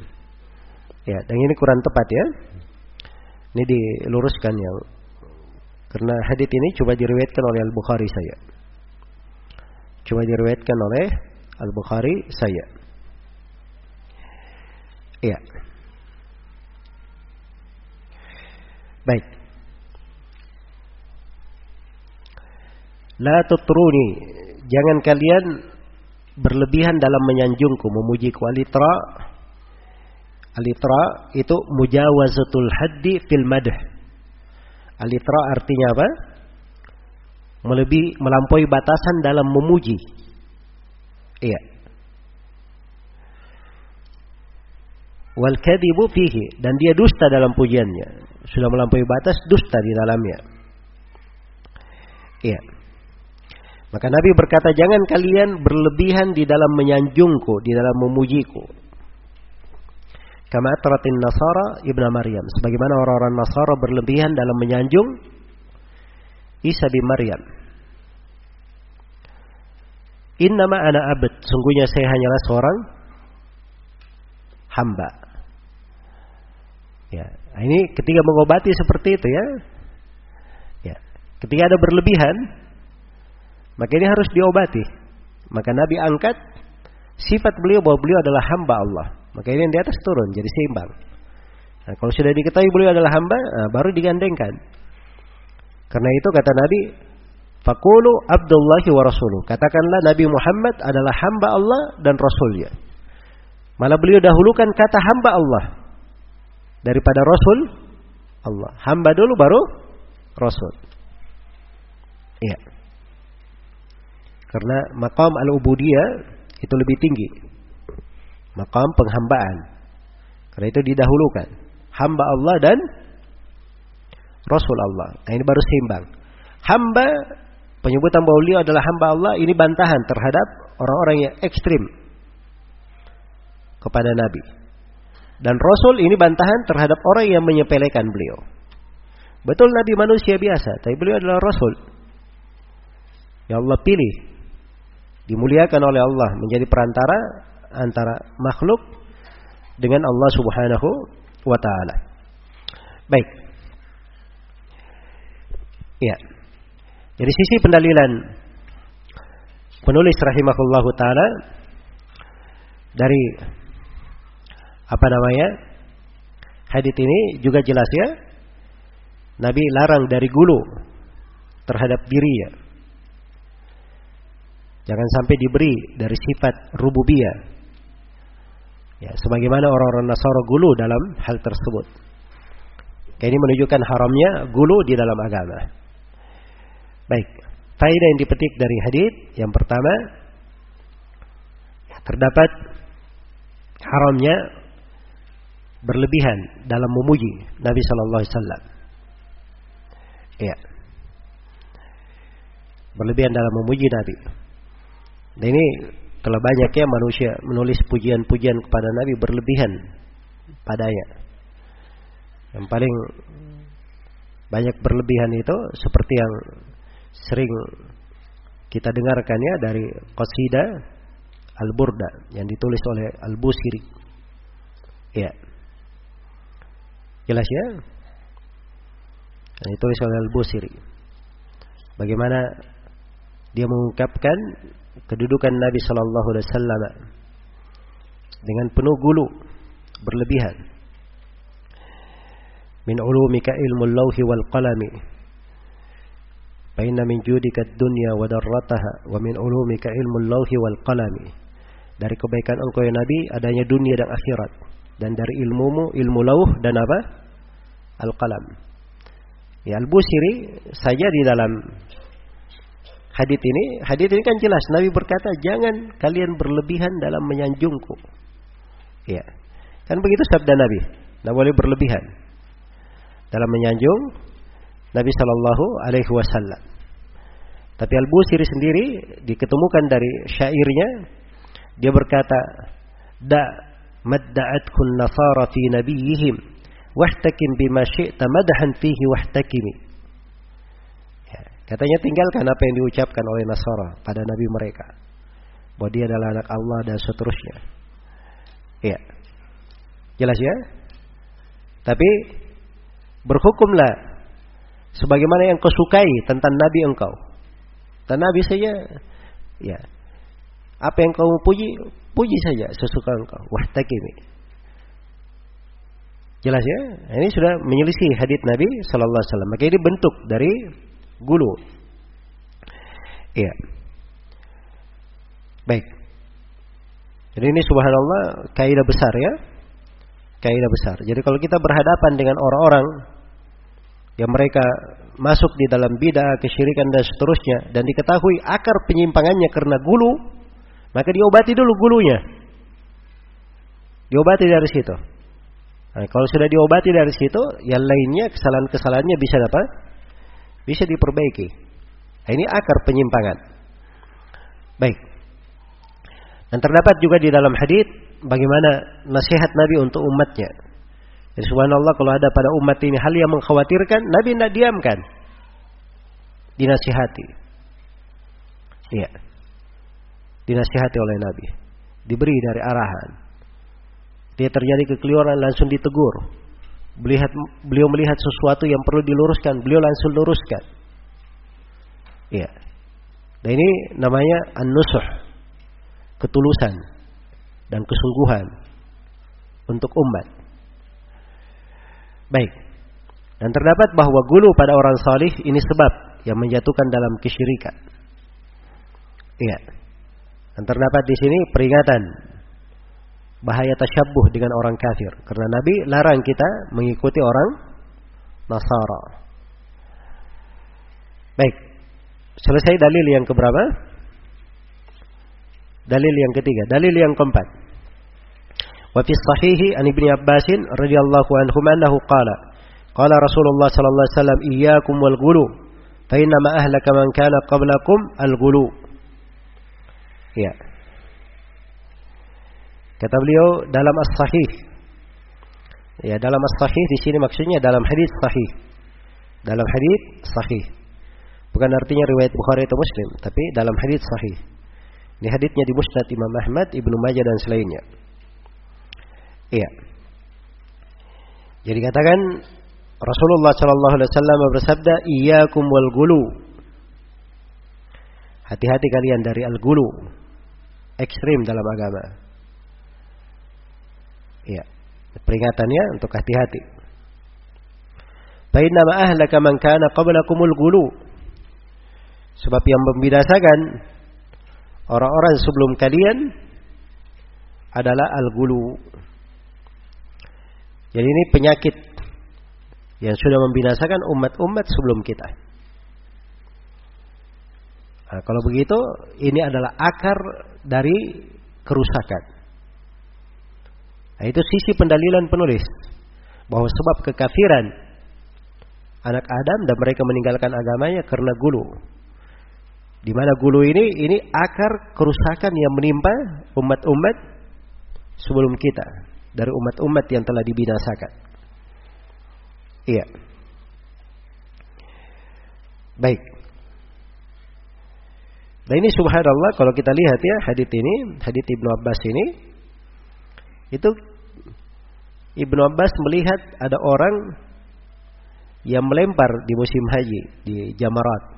A: Ya, dan ini kurang tepat ya. Ini diluruskan ya. Karena hadis ini coba diriwayatkan oleh Al-Bukhari saya. Coba diriwayatkan oleh Al-Bukhari saya. Iya. Baik. La tutruni. Jangan kalian berlebihan dalam menyanjungku, memuji alitra. Alitra itu mujawazatul haddi fil madah. Alitra artinya apa? Melebihi melampaui batasan dalam memuji. Iya. Wal kadhibu fihi dan dia dusta dalam pujiannya. Sudah melampaui batas dusta di dalamnya. Iya. Maka Nabi berkata, jangan kalian berlebihan di dalam menyanjungku, di dalam memujiku. Kama atratin Nasara ibnu Maryam. Sebagaimana orang-orang Nasara berlebihan dalam menyanjung Isa bin Maryam. Innama ana abad. Sungguhnya saya hanyalah seorang hamba. Ya, ini ketika mengobati seperti itu ya. Ya, ketika ada berlebihan, maka ini harus diobati. Maka Nabi angkat sifat beliau bahwa beliau adalah hamba Allah. Maka ini yang di atas turun jadi seimbang. Nah, kalau sudah diketahui beliau adalah hamba, nah, baru digandengkan. Karena itu kata Nabi, Fakulu Abdullahi wa Rasuluh. Katakanlah Nabi Muhammad adalah hamba Allah dan Rasulnya. Malah beliau dahulukan kata hamba Allah daripada Rasul Allah. Hamba dulu baru Rasul. Iya. Karena makam al-ubudiyah itu lebih tinggi. Makam penghambaan. Karena itu didahulukan. Hamba Allah dan Rasul Allah. Nah, ini baru seimbang. Hamba penyebutan beliau adalah hamba Allah ini bantahan terhadap orang-orang yang ekstrim kepada Nabi. Dan Rasul ini bantahan terhadap orang yang menyepelekan beliau. Betul Nabi manusia biasa, tapi beliau adalah Rasul. Ya Allah pilih. Dimuliakan oleh Allah menjadi perantara antara makhluk dengan Allah Subhanahu wa taala. Baik. Ya. Dari sisi pendalilan penulis rahimahullahu taala dari apa namanya? Hadits ini juga jelas ya. Nabi larang dari gulu terhadap diri ya. Jangan sampai diberi dari sifat rububiyah. Ya, sebagaimana orang-orang Nasara gulu dalam hal tersebut. Ini menunjukkan haramnya gulu di dalam agama. Baik, faedah yang dipetik dari hadis yang pertama terdapat haramnya berlebihan dalam memuji Nabi Shallallahu Alaihi Wasallam. Ya, berlebihan dalam memuji Nabi. Dan ini telah banyak ya manusia menulis pujian-pujian kepada Nabi berlebihan padanya. Yang paling banyak berlebihan itu seperti yang sering kita dengarkan ya dari qasidah Al-Burda yang ditulis oleh Al-Busiri. Ya. Jelas ya? Yang ditulis oleh Al-Busiri. Bagaimana dia mengungkapkan kedudukan Nabi Shallallahu Alaihi Wasallam dengan penuh gulu berlebihan. Min ulumika ilmu lauhi wal qalami Dunya wa darrataha wa min ulumika ilmu lauhi wal qalami. Dari kebaikan engkau ya Nabi adanya dunia dan akhirat dan dari ilmumu ilmu lauh dan apa? Al-qalam. Ya Al-Busiri saja di dalam hadit ini, hadit ini kan jelas Nabi berkata jangan kalian berlebihan dalam menyanjungku. Ya. Kan begitu sabda Nabi. Tidak boleh berlebihan dalam menyanjung Nabi Shallallahu Alaihi Wasallam. Tapi Al Busiri sendiri diketemukan dari syairnya, dia berkata, "Da kun nasara fi nabiyihim, wahtakim bima syi'ta madhan fihi wahtakimi." Ya, katanya tinggalkan apa yang diucapkan oleh Nasara pada nabi mereka. Bahwa dia adalah anak Allah dan seterusnya. Ya. Jelas ya? Tapi berhukumlah sebagaimana yang kau sukai tentang nabi engkau. Dan nabi saja ya. Apa yang kau puji, puji saja sesuka engkau. Wah, takimi. Jelas ya? Ini sudah menyelisih hadits Nabi sallallahu alaihi wasallam. Maka ini bentuk dari gulu. Iya. Baik. Jadi ini subhanallah kaidah besar ya. Kaidah besar. Jadi kalau kita berhadapan dengan orang-orang yang mereka masuk di dalam bidah, kesyirikan dan seterusnya dan diketahui akar penyimpangannya karena gulu, maka diobati dulu gulunya. Diobati dari situ. Nah, kalau sudah diobati dari situ, yang lainnya kesalahan-kesalahannya bisa dapat bisa diperbaiki. Nah, ini akar penyimpangan. Baik. Dan terdapat juga di dalam hadis bagaimana nasihat Nabi untuk umatnya. Jadi subhanallah kalau ada pada umat ini hal yang mengkhawatirkan, Nabi tidak diamkan. Dinasihati. Iya. Dinasihati oleh Nabi. Diberi dari arahan. Dia terjadi kekeliruan langsung ditegur. Melihat, beliau melihat sesuatu yang perlu diluruskan, beliau langsung luruskan. Iya. Dan ini namanya an-nusuh. Ketulusan dan kesungguhan untuk umat. Baik. Dan terdapat bahwa gulu pada orang salih ini sebab yang menjatuhkan dalam kesyirikan. Iya. Dan terdapat di sini peringatan bahaya tasyabuh dengan orang kafir karena Nabi larang kita mengikuti orang Nasara. Baik. Selesai dalil yang keberapa? Dalil yang ketiga, dalil yang keempat. Sahihi an Ibnu Abbas radhiyallahu anhu annahu qala qala Rasulullah sallallahu alaihi wasallam iyyakum wal ghulu fa inna ma ahlaka man kana qablakum al ghulu. Ya. Kata beliau dalam as-sahih. Ya, dalam as-sahih di sini maksudnya dalam hadis sahih. Dalam hadis sahih. Bukan artinya riwayat Bukhari atau Muslim, tapi dalam hadis sahih. Ini hadisnya di Musnad Imam Ahmad, Ibnu Majah dan selainnya. Iya. Jadi katakan Rasulullah Shallallahu Alaihi Wasallam bersabda, "Iyyakum wal gulu." Hati-hati kalian dari al gulu, ekstrim dalam agama. Iya. Peringatannya untuk hati-hati. Bainama ahlaka man kana qablakumul gulu. Sebab yang membinasakan orang-orang sebelum kalian adalah al-gulu. Jadi ini penyakit yang sudah membinasakan umat-umat sebelum kita. Nah, kalau begitu, ini adalah akar dari kerusakan. Nah, itu sisi pendalilan penulis bahwa sebab kekafiran anak Adam dan mereka meninggalkan agamanya karena gulu. Di mana gulu ini ini akar kerusakan yang menimpa umat-umat sebelum kita dari umat-umat yang telah dibinasakan. Iya. Baik. Dan ini subhanallah kalau kita lihat ya hadit ini, hadit Ibnu Abbas ini itu Ibnu Abbas melihat ada orang yang melempar di musim haji di Jamarat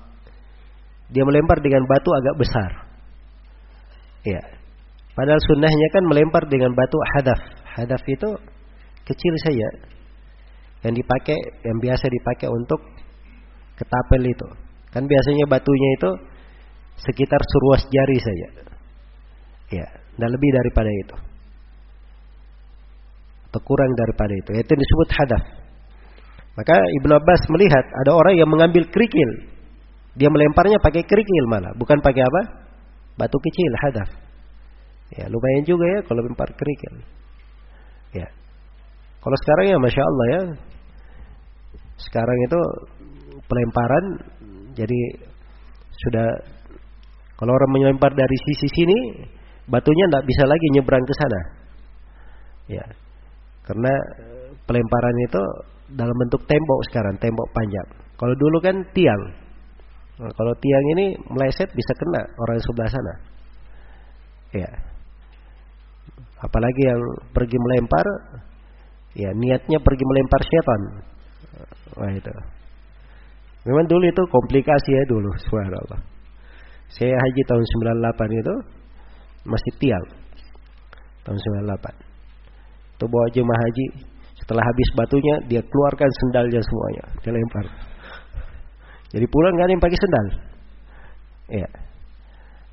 A: dia melempar dengan batu agak besar. Ya. Padahal sunnahnya kan melempar dengan batu hadaf. Hadaf itu kecil saja. Yang dipakai, yang biasa dipakai untuk ketapel itu. Kan biasanya batunya itu sekitar seruas jari saja. Ya, dan lebih daripada itu. Atau kurang daripada itu. Itu disebut hadaf. Maka Ibnu Abbas melihat ada orang yang mengambil kerikil dia melemparnya pakai kerikil malah, bukan pakai apa? Batu kecil, hadaf. Ya, lumayan juga ya kalau lempar kerikil. Ya. Kalau sekarang ya Masya Allah ya. Sekarang itu pelemparan jadi sudah kalau orang melempar dari sisi sini batunya tidak bisa lagi nyebrang ke sana. Ya. Karena pelemparan itu dalam bentuk tembok sekarang, tembok panjang. Kalau dulu kan tiang, Nah, kalau tiang ini meleset bisa kena orang sebelah sana. Ya. Apalagi yang pergi melempar, ya niatnya pergi melempar setan. Wah itu. Memang dulu itu komplikasi ya dulu, subhanallah. Saya haji tahun 98 itu masih tiang. Tahun 98. Itu bawa jemaah haji, setelah habis batunya dia keluarkan sendalnya semuanya, dia lempar. Jadi pulang gak ada yang pakai sendal. Ya.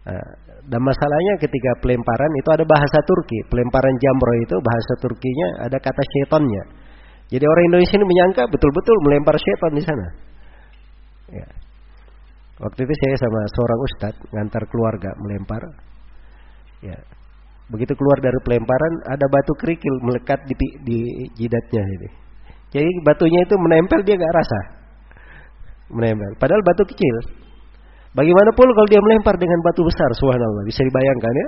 A: Nah, dan masalahnya ketika pelemparan itu ada bahasa Turki. Pelemparan jamro itu bahasa Turkinya ada kata setonnya. Jadi orang Indonesia ini menyangka betul-betul melempar seton di sana. Ya. Waktu itu saya sama seorang ustadz ngantar keluarga melempar. Ya. Begitu keluar dari pelemparan ada batu kerikil melekat di, di jidatnya ini. Jadi batunya itu menempel dia nggak rasa menempel. Padahal batu kecil. Bagaimanapun kalau dia melempar dengan batu besar, subhanallah, bisa dibayangkan ya.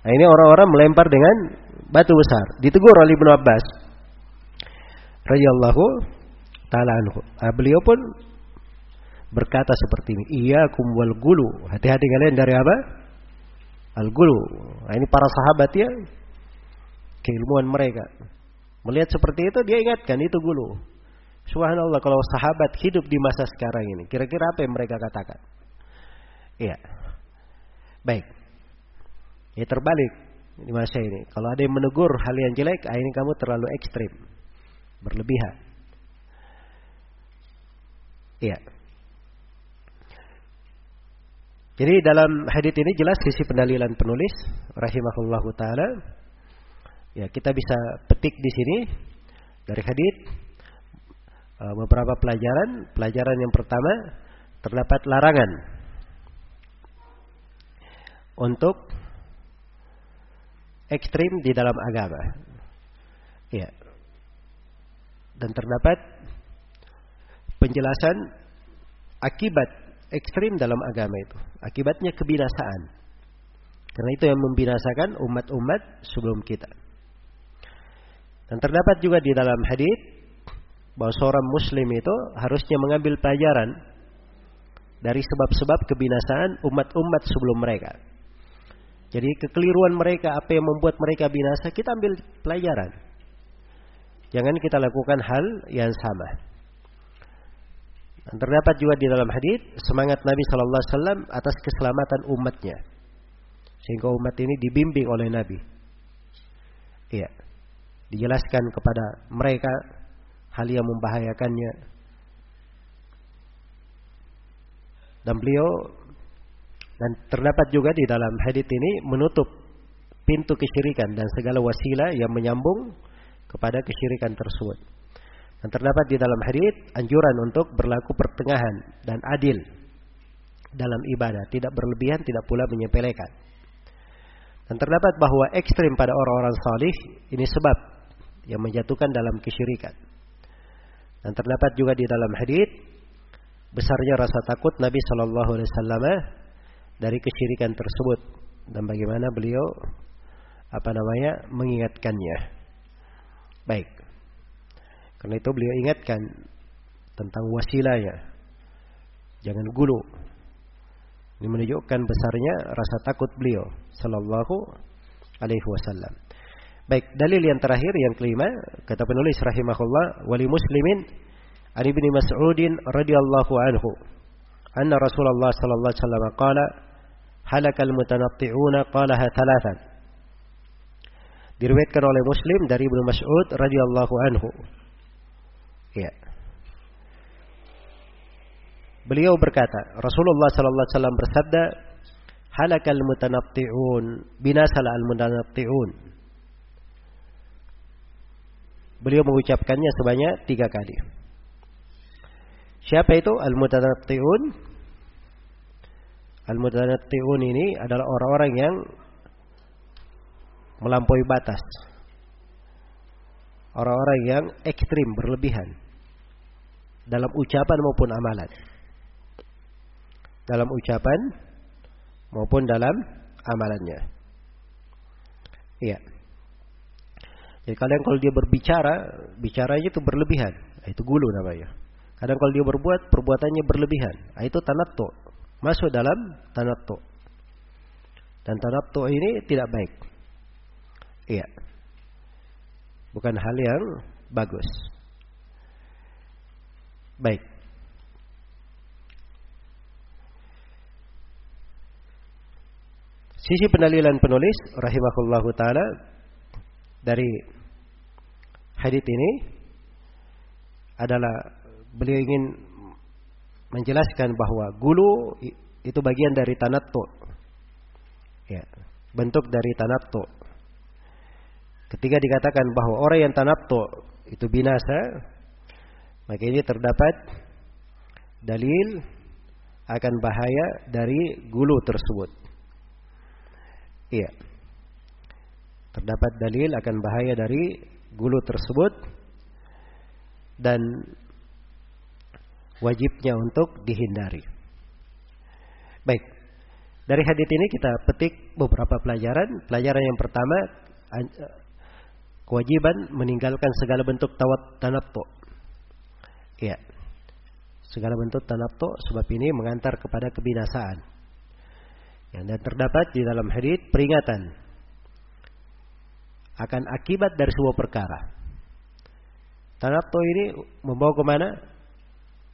A: Nah, ini orang-orang melempar dengan batu besar. Ditegur oleh Ibnu Abbas. Radhiyallahu taala anhu. Nah, beliau pun berkata seperti ini, "Iya kumwal gulu." Hati-hati kalian dari apa? Al gulu. Nah, ini para sahabat ya keilmuan mereka. Melihat seperti itu dia ingatkan itu gulu. Subhanallah kalau sahabat hidup di masa sekarang ini, kira-kira apa yang mereka katakan? Iya. Baik. Ya terbalik di masa ini. Kalau ada yang menegur hal yang jelek, ah ini kamu terlalu ekstrim. Berlebihan. Iya. Jadi dalam hadis ini jelas sisi pendalilan penulis rahimahullahu taala. Ya, kita bisa petik di sini dari hadis Eh, beberapa pelajaran. Pelajaran yang pertama terdapat larangan untuk ekstrim di dalam agama. Ya. Dan terdapat penjelasan akibat ekstrim dalam agama itu. Akibatnya kebinasaan. Karena itu yang membinasakan umat-umat sebelum kita. Dan terdapat juga di dalam hadis bahwa seorang muslim itu harusnya mengambil pelajaran dari sebab-sebab kebinasaan umat-umat sebelum mereka. Jadi kekeliruan mereka, apa yang membuat mereka binasa, kita ambil pelajaran. Jangan kita lakukan hal yang sama. Dan terdapat juga di dalam hadis semangat Nabi Shallallahu Alaihi Wasallam atas keselamatan umatnya, sehingga umat ini dibimbing oleh Nabi. Iya, dijelaskan kepada mereka hal yang membahayakannya. Dan beliau dan terdapat juga di dalam hadis ini menutup pintu kesyirikan dan segala wasilah yang menyambung kepada kesyirikan tersebut. Dan terdapat di dalam hadis anjuran untuk berlaku pertengahan dan adil dalam ibadah, tidak berlebihan, tidak pula menyepelekan. Dan terdapat bahwa ekstrim pada orang-orang salih ini sebab yang menjatuhkan dalam kesyirikan. Dan terdapat juga di dalam hadis besarnya rasa takut Nabi Shallallahu Alaihi Wasallam dari kesyirikan tersebut dan bagaimana beliau apa namanya mengingatkannya. Baik. Karena itu beliau ingatkan tentang wasilahnya. Jangan gulu. Ini menunjukkan besarnya rasa takut beliau sallallahu alaihi wasallam. Baik, dalil yang terakhir yang kelima kata penulis rahimahullah wali muslimin an ibni Mas'udin radhiyallahu anhu anna Rasulullah sallallahu alaihi wasallam qala halakal mutanatti'una qalaha thalathan. Diriwayatkan oleh Muslim dari Ibnu Mas'ud radhiyallahu anhu. Ya. Beliau berkata, Rasulullah sallallahu alaihi wasallam bersabda, halakal mutanatti'un, binasal al mutanatti'un. Beliau mengucapkannya sebanyak tiga kali. Siapa itu al-mutanatti'un? Al-mutanatti'un ini adalah orang-orang yang melampaui batas. Orang-orang yang ekstrim, berlebihan. Dalam ucapan maupun amalan. Dalam ucapan maupun dalam amalannya. Iya. Jadi kadang kalau dia berbicara, bicaranya itu berlebihan. Itu gulu namanya. Kadang kalau dia berbuat, perbuatannya berlebihan. Itu tanattu masuk dalam tanattu. Dan tanattu ini tidak baik. Iya. Bukan hal yang bagus. Baik. Sisi pendalilan penulis rahimahullahu taala dari hadis ini adalah beliau ingin menjelaskan bahwa gulu itu bagian dari tanattu. Ya, bentuk dari tanattu. Ketika dikatakan bahwa orang yang tanattu itu binasa, maka ini terdapat dalil akan bahaya dari gulu tersebut. Iya. Terdapat dalil akan bahaya dari gulu tersebut dan wajibnya untuk dihindari. Baik. Dari hadis ini kita petik beberapa pelajaran. Pelajaran yang pertama kewajiban meninggalkan segala bentuk tawat tanattu. Ya. Segala bentuk tanattu sebab ini mengantar kepada kebinasaan. Yang dan terdapat di dalam hadis peringatan akan akibat dari sebuah perkara. Tanattu ini membawa ke mana?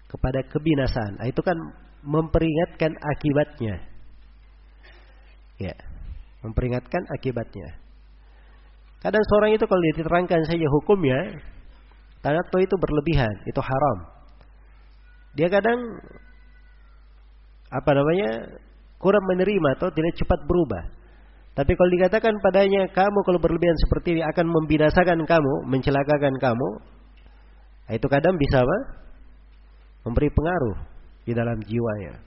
A: kepada kebinasaan. Nah, itu kan memperingatkan akibatnya. Ya, memperingatkan akibatnya. Kadang seorang itu kalau diterangkan saja hukumnya, tanato itu berlebihan, itu haram. Dia kadang apa namanya kurang menerima atau tidak cepat berubah. Tapi kalau dikatakan padanya kamu kalau berlebihan seperti ini akan membinasakan kamu, mencelakakan kamu, nah, itu kadang bisa apa? memberi pengaruh. di dalam jiwanya.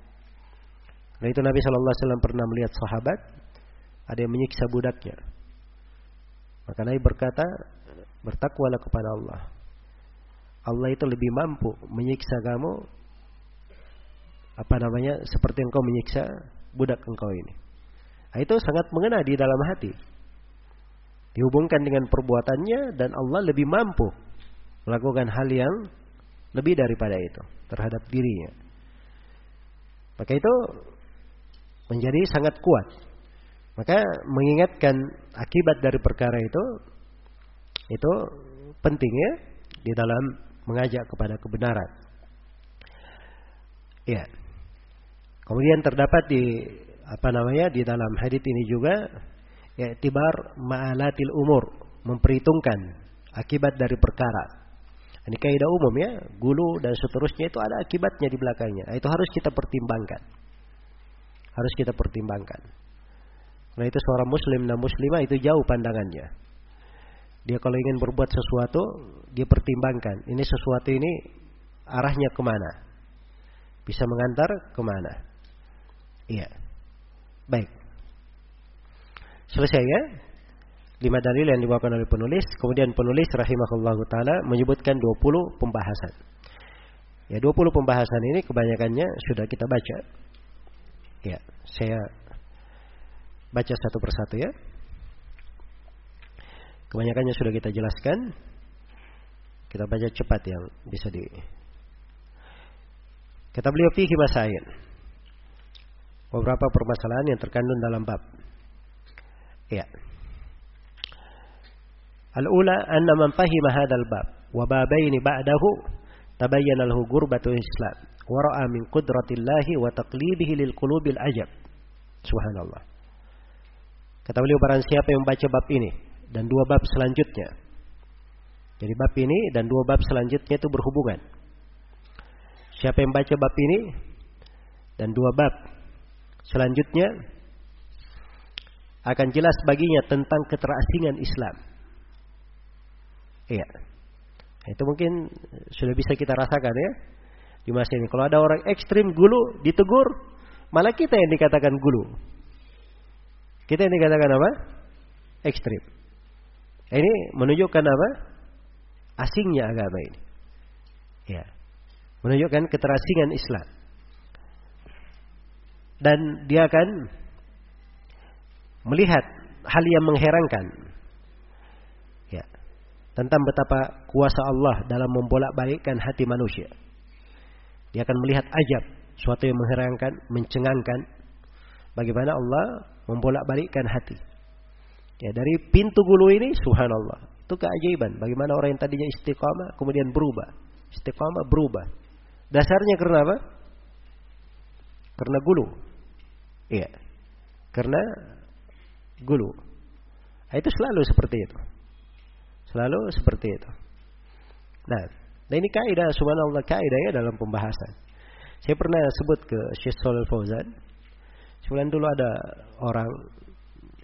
A: Nah itu Nabi Shallallahu Alaihi Wasallam pernah melihat sahabat ada yang menyiksa budaknya. Maka Nabi berkata, bertakwalah kepada Allah. Allah itu lebih mampu menyiksa kamu apa namanya seperti engkau menyiksa budak engkau ini. Nah, itu sangat mengena di dalam hati. Dihubungkan dengan perbuatannya dan Allah lebih mampu melakukan hal yang lebih daripada itu terhadap dirinya. Maka itu menjadi sangat kuat. Maka mengingatkan akibat dari perkara itu itu pentingnya di dalam mengajak kepada kebenaran. Ya. Kemudian terdapat di apa namanya di dalam hadis ini juga ya tibar ma'alatil umur memperhitungkan akibat dari perkara. Ini kaidah umum ya, gulu dan seterusnya itu ada akibatnya di belakangnya. Nah, itu harus kita pertimbangkan. Harus kita pertimbangkan. Nah itu seorang muslim dan muslimah itu jauh pandangannya. Dia kalau ingin berbuat sesuatu, dia pertimbangkan. Ini sesuatu ini arahnya ke mana? Bisa mengantar ke mana? Iya. Baik. Selesai ya? lima dalil yang dibawakan oleh penulis. Kemudian penulis rahimahullah taala menyebutkan 20 pembahasan. Ya 20 pembahasan ini kebanyakannya sudah kita baca. Ya, saya baca satu persatu ya. Kebanyakannya sudah kita jelaskan. Kita baca cepat yang bisa di Kata beliau fihi masail. Beberapa permasalahan yang terkandung dalam bab. Ya. Al-ula anna man fahima hadzal bab wa babaini ba'dahu tabayyana lahu gurbatu Islam wa ra'a min qudratillahi wa taqlibihi lil qulubil ajab. Subhanallah. Kata beliau barang siapa yang membaca bab ini dan dua bab selanjutnya. Jadi bab ini dan dua bab selanjutnya itu berhubungan. Siapa yang baca bab ini dan dua bab selanjutnya akan jelas baginya tentang keterasingan Islam. Iya. Itu mungkin sudah bisa kita rasakan ya di masa ini. Kalau ada orang ekstrim gulu ditegur, malah kita yang dikatakan gulu. Kita yang dikatakan apa? Ekstrim. Ini menunjukkan apa? Asingnya agama ini. Ya. Menunjukkan keterasingan Islam. Dan dia akan melihat hal yang mengherankan tentang betapa kuasa Allah dalam membolak-balikkan hati manusia. Dia akan melihat ajab, suatu yang mengherankan, mencengangkan bagaimana Allah membolak-balikkan hati. Ya, dari pintu gulu ini subhanallah, itu keajaiban bagaimana orang yang tadinya istiqamah kemudian berubah. Istiqamah berubah. Dasarnya karena apa? Karena gulu. Iya. Karena gulu. Nah, itu selalu seperti itu. Selalu seperti itu. Nah, nah ini kaidah subhanallah kaidah ya dalam pembahasan. Saya pernah sebut ke Syekh Shalal Fauzan. Sebulan dulu ada orang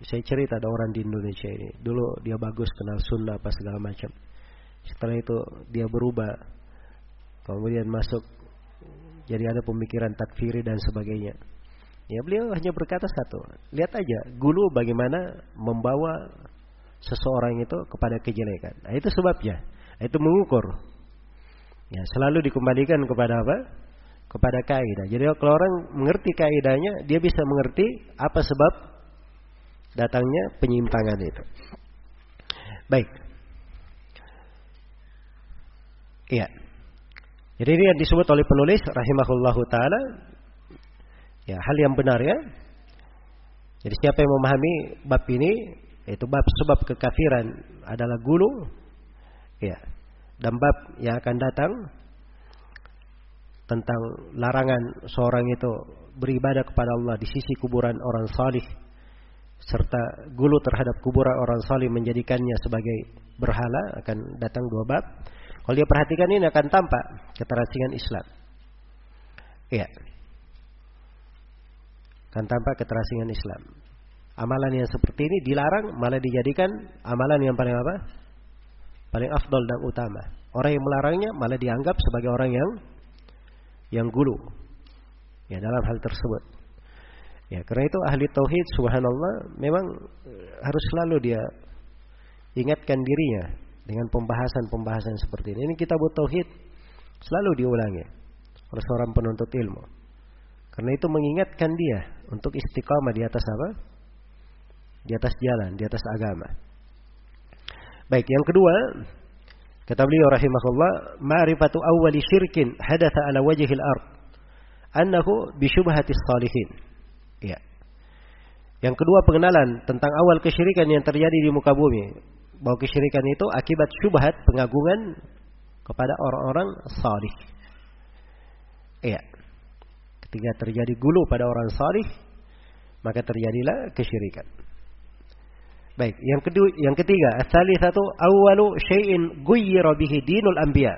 A: saya cerita ada orang di Indonesia ini. Dulu dia bagus kenal sunnah apa segala macam. Setelah itu dia berubah. Kemudian masuk jadi ada pemikiran takfiri dan sebagainya. Ya beliau hanya berkata satu, lihat aja gulu bagaimana membawa seseorang itu kepada kejelekan. Nah, itu sebabnya. Itu mengukur. Ya, selalu dikembalikan kepada apa? Kepada kaidah. Jadi kalau orang mengerti kaidahnya, dia bisa mengerti apa sebab datangnya penyimpangan itu. Baik. Iya. Jadi ini yang disebut oleh penulis rahimahullahu taala ya hal yang benar ya. Jadi siapa yang memahami bab ini itu bab sebab kekafiran adalah gulu. Ya. Dan bab yang akan datang tentang larangan seorang itu beribadah kepada Allah di sisi kuburan orang salih serta gulu terhadap kuburan orang salih menjadikannya sebagai berhala akan datang dua bab. Kalau dia perhatikan ini akan tampak keterasingan Islam. Iya. Akan tampak keterasingan Islam. Amalan yang seperti ini dilarang malah dijadikan amalan yang paling apa? Paling afdol dan utama. Orang yang melarangnya malah dianggap sebagai orang yang yang gulu. Ya, dalam hal tersebut. Ya, karena itu ahli tauhid subhanallah memang eh, harus selalu dia ingatkan dirinya dengan pembahasan-pembahasan seperti ini. Ini kita buat tauhid selalu diulangi oleh seorang penuntut ilmu. Karena itu mengingatkan dia untuk istiqamah di atas apa? Di atas jalan, di atas agama. Baik, yang kedua, kata beliau rahimahullah, ma'rifatu awwali syirkin hadatha ala wajhil ard annahu bi syubhatis salihin. Ya. Yang kedua pengenalan tentang awal kesyirikan yang terjadi di muka bumi. Bahwa kesyirikan itu akibat syubhat pengagungan kepada orang-orang salih. Iya. Ketika terjadi gulu pada orang salih, maka terjadilah kesyirikan. Baik, yang kedua, yang ketiga, satu awwalu syai'in ghayyira bihi dinul anbiya.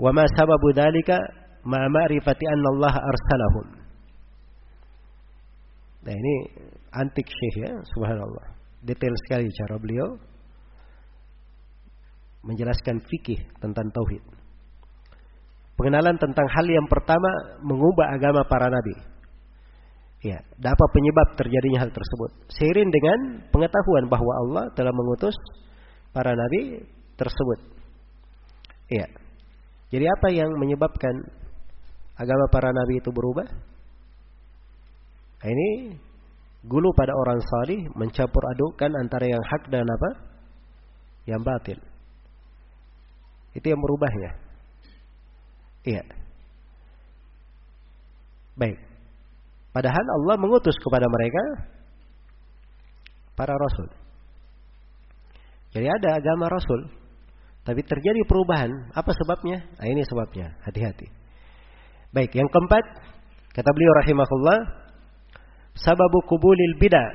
A: Wa ma sababu dzalika ma ma'rifati anna Allah arsalahum. Nah, ini antik syekh ya, subhanallah. Detail sekali cara beliau menjelaskan fikih tentang tauhid. Pengenalan tentang hal yang pertama mengubah agama para nabi. Ya, dapat penyebab terjadinya hal tersebut. Seiring dengan pengetahuan bahwa Allah telah mengutus para nabi tersebut. Ya. Jadi apa yang menyebabkan agama para nabi itu berubah? Nah, ini gulu pada orang salih mencampur adukkan antara yang hak dan apa? Yang batil. Itu yang merubahnya. Iya. Baik. Padahal Allah mengutus kepada mereka para rasul. Jadi ada agama rasul. Tapi terjadi perubahan. Apa sebabnya? Nah, ini sebabnya. Hati-hati. Baik, yang keempat, kata beliau rahimahullah, sababu kubulil bid'ah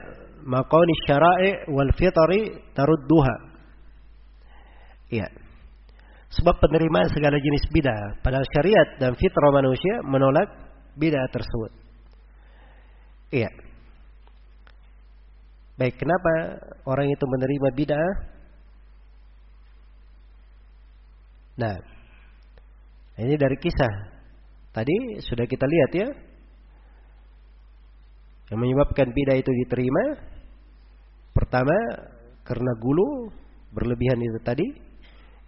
A: maqani syara'i wal fitri tarudduha. Iya. Sebab penerimaan segala jenis bidah padahal syariat dan fitrah manusia menolak bidah tersebut. Iya. Baik, kenapa orang itu menerima bidah? Nah, ini dari kisah. Tadi sudah kita lihat ya. Yang menyebabkan bidah itu diterima. Pertama, karena gulu berlebihan itu tadi.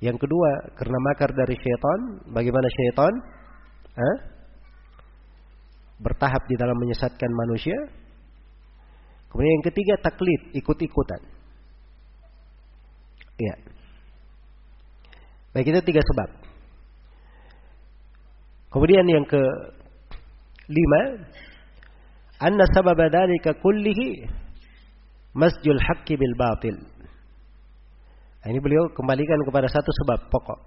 A: Yang kedua, karena makar dari syaitan. Bagaimana syaitan? Hah? Bertahap di dalam menyesatkan manusia. Kemudian yang ketiga, taklid, ikut-ikutan. Iya. Baik, itu tiga sebab. Kemudian yang ke lima, anna sababa kullihi masjul haqqi bil batil. Nah, ini beliau kembalikan kepada satu sebab pokok.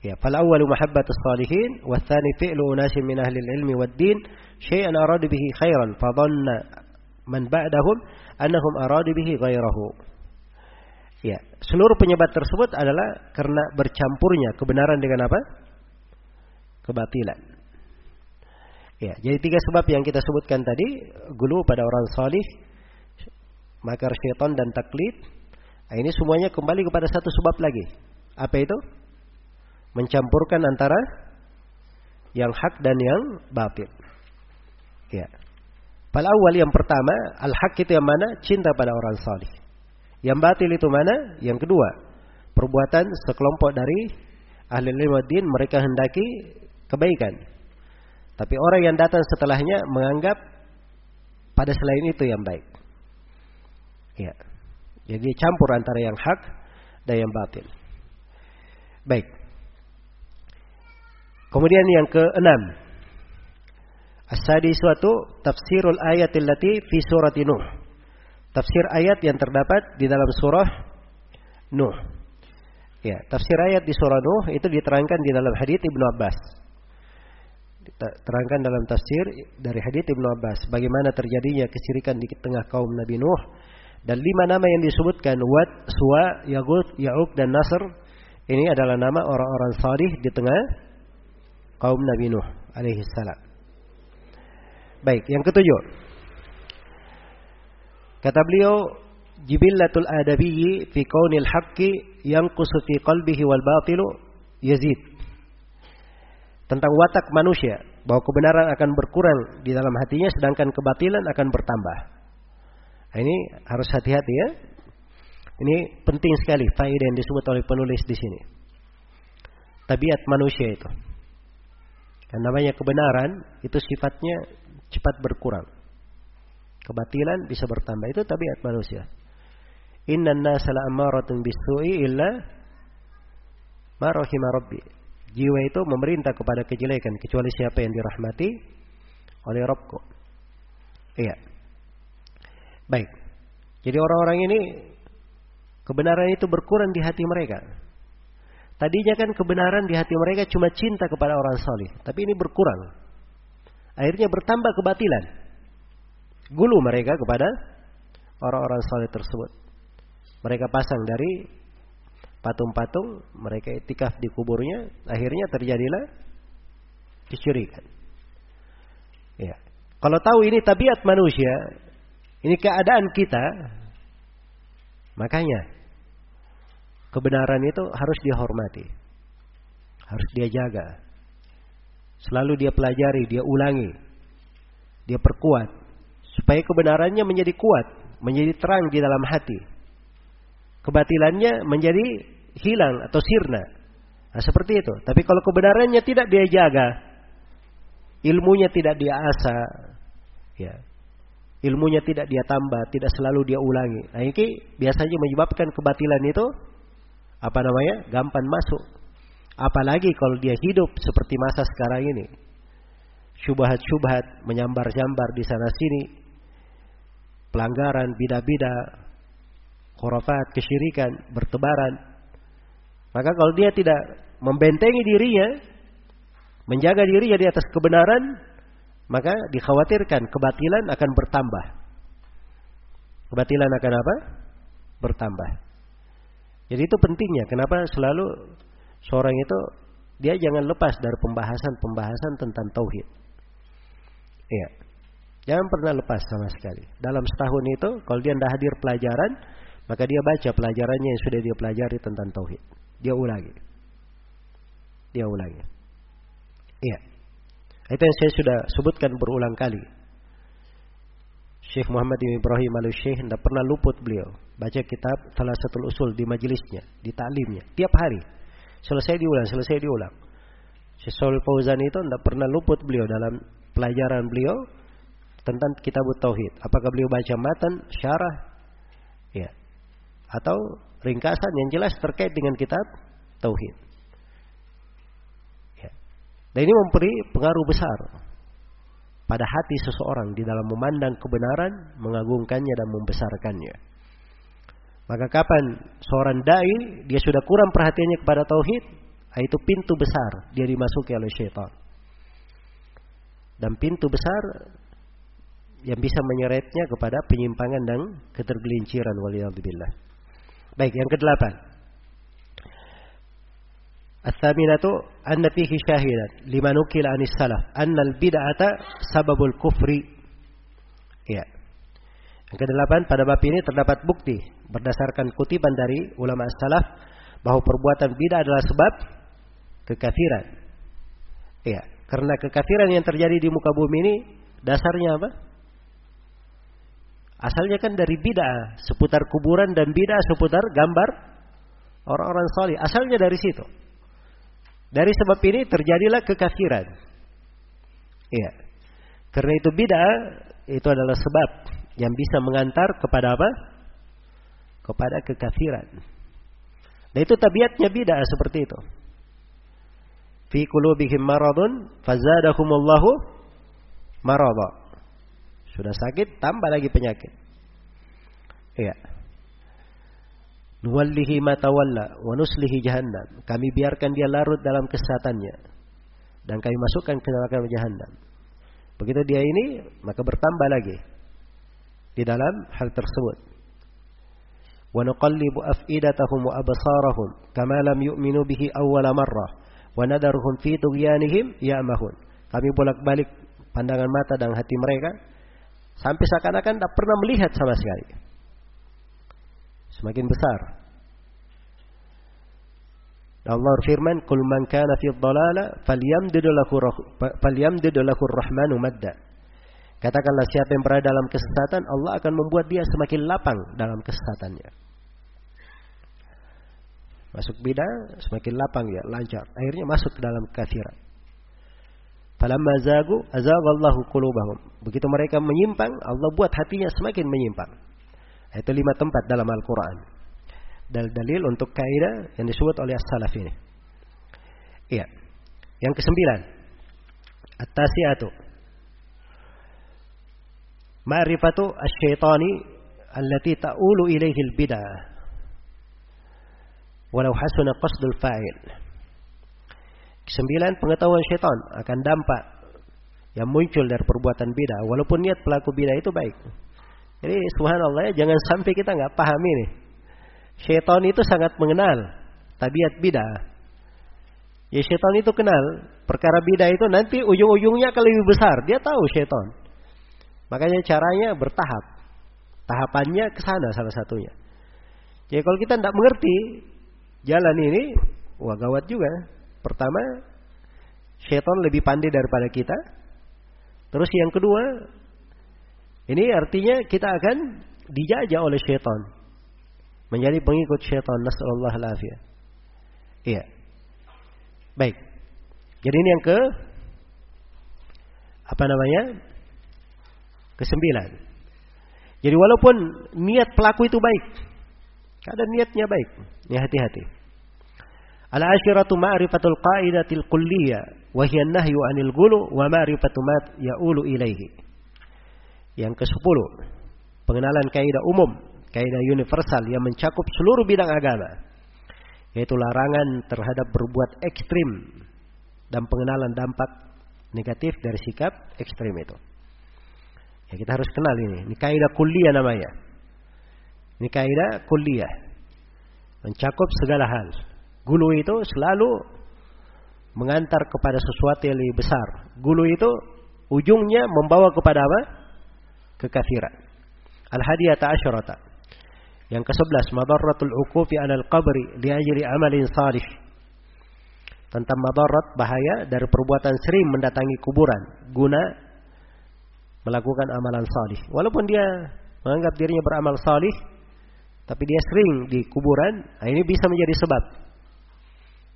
A: Ya, fal awwalu mahabbatu salihin wa tsani fi'lu unasin min ahli al-ilmi wad din syai'an aradu bihi khairan fa dhanna man ba'dahum annahum aradu bihi ghairahu. Ya, seluruh penyebab tersebut adalah karena bercampurnya kebenaran dengan apa? Kebatilan. Ya, jadi tiga sebab yang kita sebutkan tadi, gulu pada orang salih, makar syaitan dan taklid, Nah, ini semuanya kembali kepada satu sebab lagi. Apa itu? Mencampurkan antara yang hak dan yang batil. Ya. Pada awal yang pertama, al-haq itu yang mana? Cinta pada orang salih. Yang batil itu mana? Yang kedua, perbuatan sekelompok dari ahli din mereka hendaki kebaikan. Tapi orang yang datang setelahnya menganggap pada selain itu yang baik. Ya. Jadi campur antara yang hak dan yang batil. Baik. Kemudian yang keenam. Asadi suatu tafsirul ayat allati fi surat Nuh. Tafsir ayat yang terdapat di dalam surah Nuh. Ya, tafsir ayat di surah Nuh itu diterangkan di dalam hadits Ibnu Abbas. Terangkan dalam tafsir dari hadits Ibnu Abbas bagaimana terjadinya kesyirikan di tengah kaum Nabi Nuh dan lima nama yang disebutkan Wad, Suwa, Yagut, Ya'uk dan Nasr ini adalah nama orang-orang salih di tengah kaum Nabi Nuh alaihi salam. Baik, yang ketujuh. Kata beliau, jibillatul adabiyyi fi kaunil haqqi yanqusu fi qalbihi wal batilu yazid. Tentang watak manusia bahwa kebenaran akan berkurang di dalam hatinya sedangkan kebatilan akan bertambah. Nah, ini harus hati-hati ya. Ini penting sekali faedah yang disebut oleh penulis di sini. Tabiat manusia itu. Yang namanya kebenaran itu sifatnya cepat berkurang. Kebatilan bisa bertambah. Itu tabiat manusia. Inna nasa la'amaratun bisu'i illa ma rabbi. Jiwa itu memerintah kepada kejelekan kecuali siapa yang dirahmati oleh Rabbku. Iya. Baik. Jadi orang-orang ini kebenaran itu berkurang di hati mereka. Tadinya kan kebenaran di hati mereka cuma cinta kepada orang soleh, tapi ini berkurang. Akhirnya bertambah kebatilan. Gulu mereka kepada orang-orang soleh tersebut. Mereka pasang dari patung-patung, mereka itikaf di kuburnya, akhirnya terjadilah kecurigaan. Ya. Kalau tahu ini tabiat manusia, ini keadaan kita, makanya kebenaran itu harus dihormati. Harus dia jaga. Selalu dia pelajari, dia ulangi. Dia perkuat. Supaya kebenarannya menjadi kuat. Menjadi terang di dalam hati. Kebatilannya menjadi hilang atau sirna. Nah, seperti itu. Tapi kalau kebenarannya tidak dia jaga. Ilmunya tidak dia asah. Ya. Ilmunya tidak dia tambah, tidak selalu dia ulangi. Nah, ini biasanya menyebabkan kebatilan itu apa namanya gampang masuk. Apalagi kalau dia hidup seperti masa sekarang ini. Syubhat-syubhat menyambar-jambar di sana sini. Pelanggaran, bida-bida, khurafat, kesyirikan, bertebaran. Maka kalau dia tidak membentengi dirinya, menjaga dirinya di atas kebenaran, maka dikhawatirkan kebatilan akan bertambah. Kebatilan akan apa? Bertambah. Jadi itu pentingnya. Kenapa selalu seorang itu dia jangan lepas dari pembahasan-pembahasan tentang tauhid. Iya. Jangan pernah lepas sama sekali. Dalam setahun itu, kalau dia tidak hadir pelajaran, maka dia baca pelajarannya yang sudah dia pelajari tentang tauhid. Dia ulangi. Dia ulangi. Iya. Itu yang saya sudah sebutkan berulang kali. Syekh Muhammad bin Ibrahim al-Syekh tidak pernah luput beliau baca kitab salah satu usul di majelisnya, di taklimnya, tiap hari. Selesai diulang, selesai diulang. Syekh Saul Fauzan itu tidak pernah luput beliau dalam pelajaran beliau tentang kitab tauhid. Apakah beliau baca matan, syarah, ya, atau ringkasan yang jelas terkait dengan kitab tauhid. Dan ini memberi pengaruh besar pada hati seseorang di dalam memandang kebenaran, mengagungkannya dan membesarkannya. Maka kapan seorang dai dia sudah kurang perhatiannya kepada tauhid, ah, itu pintu besar dia dimasuki oleh syaitan. Dan pintu besar yang bisa menyeretnya kepada penyimpangan dan ketergelinciran waliyadzubillah. Baik, yang kedelapan. As-saminatu anna fihi syahidan lima nukil anis salaf anna al-bid'ata sababul kufri. Ya. Yang kedelapan, pada bab ini terdapat bukti berdasarkan kutipan dari ulama salaf bahwa perbuatan bid'ah adalah sebab kekafiran. Iya, karena kekafiran yang terjadi di muka bumi ini dasarnya apa? Asalnya kan dari bid'ah, seputar kuburan dan bid'ah seputar gambar orang-orang salih. Asalnya dari situ. Dari sebab ini terjadilah kekafiran. Iya. Karena itu bid'ah itu adalah sebab yang bisa mengantar kepada apa? kepada kekafiran. Dan itu tabiatnya bid'ah seperti itu. Fi qulubihim maradun fazadahumullahu marada. Sudah sakit tambah lagi penyakit. Iya. Nuwallihi matawalla wa nuslihi jahannam. Kami biarkan dia larut dalam kesatannya dan kami masukkan ke neraka jahannam. Begitu dia ini maka bertambah lagi di dalam hal tersebut. Wa nuqallibu af'idatahum wa absarahum kama lam yu'minu bihi awwala marrah wa nadaruhum fi tughyanihim ya'mahun. Kami bolak-balik pandangan mata dan hati mereka sampai seakan-akan tak pernah melihat sama sekali semakin besar Allah firman, "Kul man kana fi dhalala falyamdid lahu falyamdid lahu rahmanu madda." Katakanlah siapa yang berada dalam kesesatan, Allah akan membuat dia semakin lapang dalam kesesatannya. Masuk bidah semakin lapang ya, lancar. Akhirnya masuk ke dalam kafiran. Falamma zagu azagallahu qulubahum. Begitu mereka menyimpang, Allah buat hatinya semakin menyimpang. Itu lima tempat dalam Al-Qur'an dalil-dalil untuk kaidah yang disebut oleh as-salaf ini. Iya. Yang kesembilan. At-tasi'atu. Ma'rifatu asy-syaitani allati ta'ulu ilaihi al-bid'ah. Walau hasuna qasdul fa'il. Kesembilan, pengetahuan syaitan akan dampak yang muncul dari perbuatan bid'ah walaupun niat pelaku bid'ah itu baik. Jadi subhanallah ya jangan sampai kita nggak paham ini. Syaitan itu sangat mengenal tabiat bidah. Ya syaitan itu kenal perkara bidah itu nanti ujung-ujungnya akan lebih besar. Dia tahu syaitan. Makanya caranya bertahap. Tahapannya ke sana salah satunya. Jadi kalau kita tidak mengerti jalan ini, wah gawat juga. Pertama, syaitan lebih pandai daripada kita. Terus yang kedua, ini artinya kita akan dijajah oleh syaitan menjadi pengikut syaitan nasallallahu alaihi Iya. Baik. Jadi ini yang ke apa namanya? Kesembilan. Jadi walaupun niat pelaku itu baik, kadang niatnya baik, ini hati-hati. Al-ashiratu ma'rifatul qa'idatil kulliyah wa hiya nahyu 'anil ghulu wa ma'rifatu ma ya'ulu ilaihi. Yang ke-10, pengenalan kaidah umum kaidah universal yang mencakup seluruh bidang agama yaitu larangan terhadap berbuat ekstrim dan pengenalan dampak negatif dari sikap ekstrim itu. Ya kita harus kenal ini. Ini kaidah kuliah namanya. Ini kaidah kuliah. Mencakup segala hal. Gulu itu selalu mengantar kepada sesuatu yang lebih besar. Gulu itu ujungnya membawa kepada apa? Kekafiran. Al-hadiyata asyarata. Yang ke-11, madarratul uqufi 'alal qabri li ajli amalin salih. Tentang madarat bahaya dari perbuatan sering mendatangi kuburan guna melakukan amalan salih. Walaupun dia menganggap dirinya beramal salih, tapi dia sering di kuburan, nah ini bisa menjadi sebab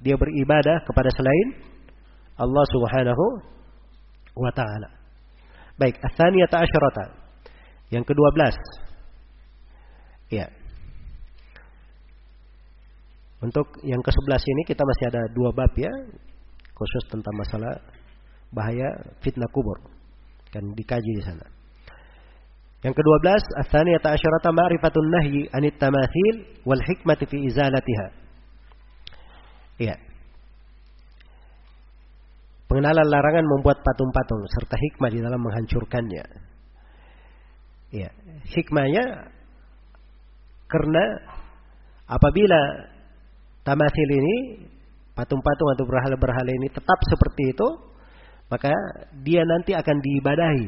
A: dia beribadah kepada selain Allah Subhanahu wa taala. Baik, ats-tsaniyata asyrata. Yang ke-12. Ya. Untuk yang ke-11 ini kita masih ada dua bab ya, khusus tentang masalah bahaya fitnah kubur. Kan dikaji di sana. Yang ke-12, ats-tsaniyata asyarata ma'rifatun nahyi 'anit tamathil wal hikmati fi izalatiha. Iya. Pengenalan larangan membuat patung-patung serta hikmah di dalam menghancurkannya. Iya, hikmahnya karena apabila tamasil ini, patung-patung atau berhala-berhala ini tetap seperti itu, maka dia nanti akan diibadahi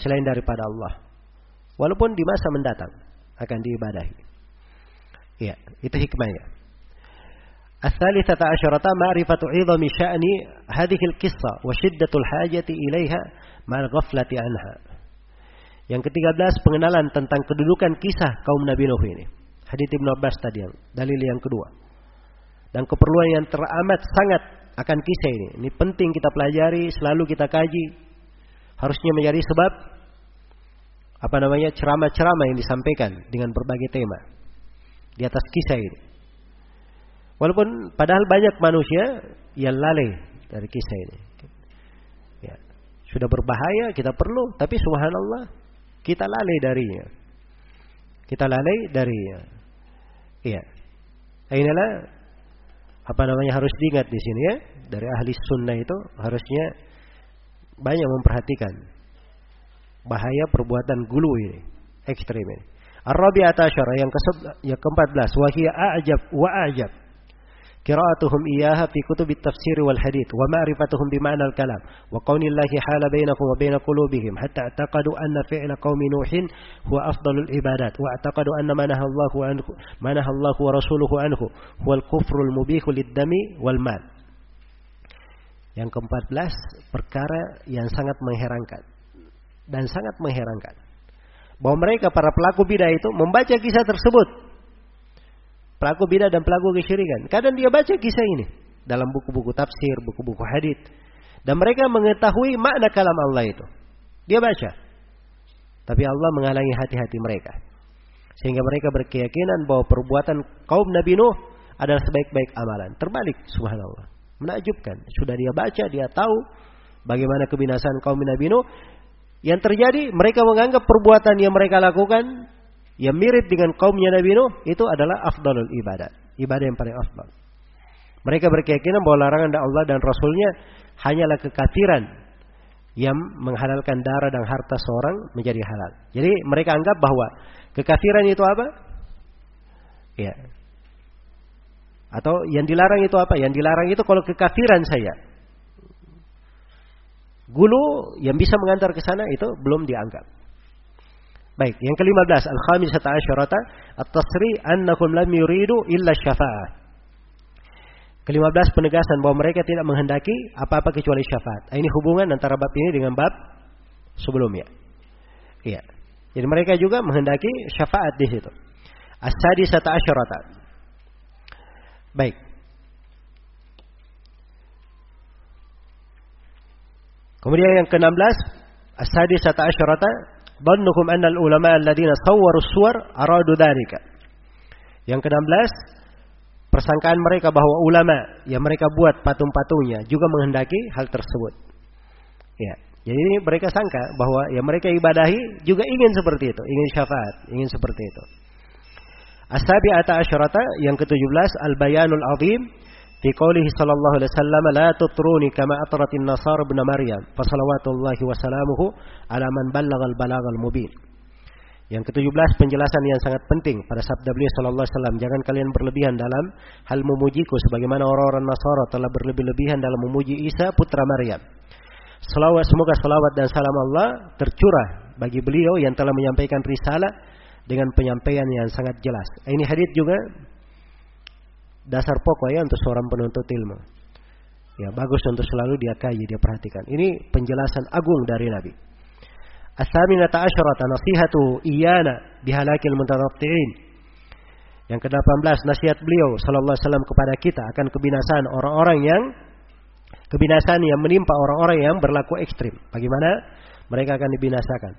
A: selain daripada Allah. Walaupun di masa mendatang akan diibadahi. Ya, itu hikmahnya. الثالثة عشرة معرفة عظم شأن هذه القصة وشدة الحاجة إليها مع الغفلة عنها. yang ketiga belas pengenalan tentang kedudukan kisah kaum Nabi Nuh ini. Hadits Ibnu Abbas tadi yang dalil yang kedua. Dan keperluan yang teramat sangat akan kisah ini. Ini penting kita pelajari, selalu kita kaji. Harusnya menjadi sebab apa namanya ceramah-ceramah yang disampaikan dengan berbagai tema di atas kisah ini. Walaupun padahal banyak manusia yang lalai dari kisah ini. Ya, sudah berbahaya kita perlu, tapi subhanallah kita lalai darinya. Kita lalai darinya. Iya. Nah, inilah apa namanya harus diingat di sini ya dari ahli sunnah itu harusnya banyak memperhatikan bahaya perbuatan gulu ini ekstrim ini. Ar-rabi'ata yang ke yang ke-14 wa hiya a'jab wa a'jab. قراءتهم إياها في كتب التفسير والحديث ومعرفتهم بمعنى الكلام وقول الله حال بينكم وبين قلوبهم حتى اعتقدوا أن فعل قوم نوح هو أفضل العبادات واعتقدوا أن ما نهى الله عنه ما نهى الله ورسوله عنه هو الكفر المبيح للدم والمال Yang keempat belas perkara yang sangat mengherankan dan sangat mengherankan bahwa mereka para pelaku bidah itu membaca kisah tersebut pelaku bidah dan pelaku kesyirikan. Kadang dia baca kisah ini dalam buku-buku tafsir, buku-buku hadis. Dan mereka mengetahui makna kalam Allah itu. Dia baca. Tapi Allah menghalangi hati-hati mereka. Sehingga mereka berkeyakinan bahwa perbuatan kaum Nabi Nuh adalah sebaik-baik amalan. Terbalik, subhanallah. Menakjubkan. Sudah dia baca, dia tahu bagaimana kebinasaan kaum Nabi Nuh. Yang terjadi, mereka menganggap perbuatan yang mereka lakukan yang mirip dengan kaumnya Nabi Nuh itu adalah afdalul ibadat. Ibadah yang paling afdal. Mereka berkeyakinan bahwa larangan dari Allah dan Rasulnya hanyalah kekafiran yang menghalalkan darah dan harta seorang menjadi halal. Jadi mereka anggap bahwa kekafiran itu apa? Ya. Atau yang dilarang itu apa? Yang dilarang itu kalau kekafiran saya. Gulu yang bisa mengantar ke sana itu belum dianggap. Baik, yang kelima belas al-khamisata asyarata at-tasri annakum lam yuridu illa syafa'ah. Kelima belas penegasan bahwa mereka tidak menghendaki apa-apa kecuali syafaat. Ini hubungan antara bab ini dengan bab sebelumnya. Iya. Jadi mereka juga menghendaki syafaat di situ. As-sadisata asyarata. Baik. Kemudian yang ke-16 As-sadisata asyarata Dhannukum anna al-ulama alladziina sawwaru suwar aradu. Yang ke-16 persangkaan mereka bahwa ulama yang mereka buat patung-patungnya juga menghendaki hal tersebut. Ya. Jadi mereka sangka bahwa yang mereka ibadahi juga ingin seperti itu, ingin syafaat, ingin seperti itu. As-sabi'ata asyarata yang ke-17 al-bayanul azim fi qoulihi sallallahu alaihi wasallam la tutruni kama atratin nasar ibn maryam. Fa salawatullahi wa salamuhu ala man ballagal balagal mubin. Yang ke-17 penjelasan yang sangat penting pada sabda beliau sallallahu alaihi wasallam. Jangan kalian berlebihan dalam hal memujiku sebagaimana orang-orang Nasara telah berlebih-lebihan dalam memuji Isa putra Maryam. Selawat semoga selawat dan salam Allah tercurah bagi beliau yang telah menyampaikan risalah dengan penyampaian yang sangat jelas. Ini hadis juga dasar pokok ya untuk seorang penuntut ilmu. Ya, bagus untuk selalu dia kaji, dia perhatikan. Ini penjelasan agung dari Nabi. As-saminata asyrata nasihatu iyana bihalakil mutaratti'in. Yang ke-18 nasihat beliau sallallahu alaihi wasallam kepada kita akan kebinasaan orang-orang yang kebinasaan yang menimpa orang-orang yang berlaku ekstrim. Bagaimana mereka akan dibinasakan?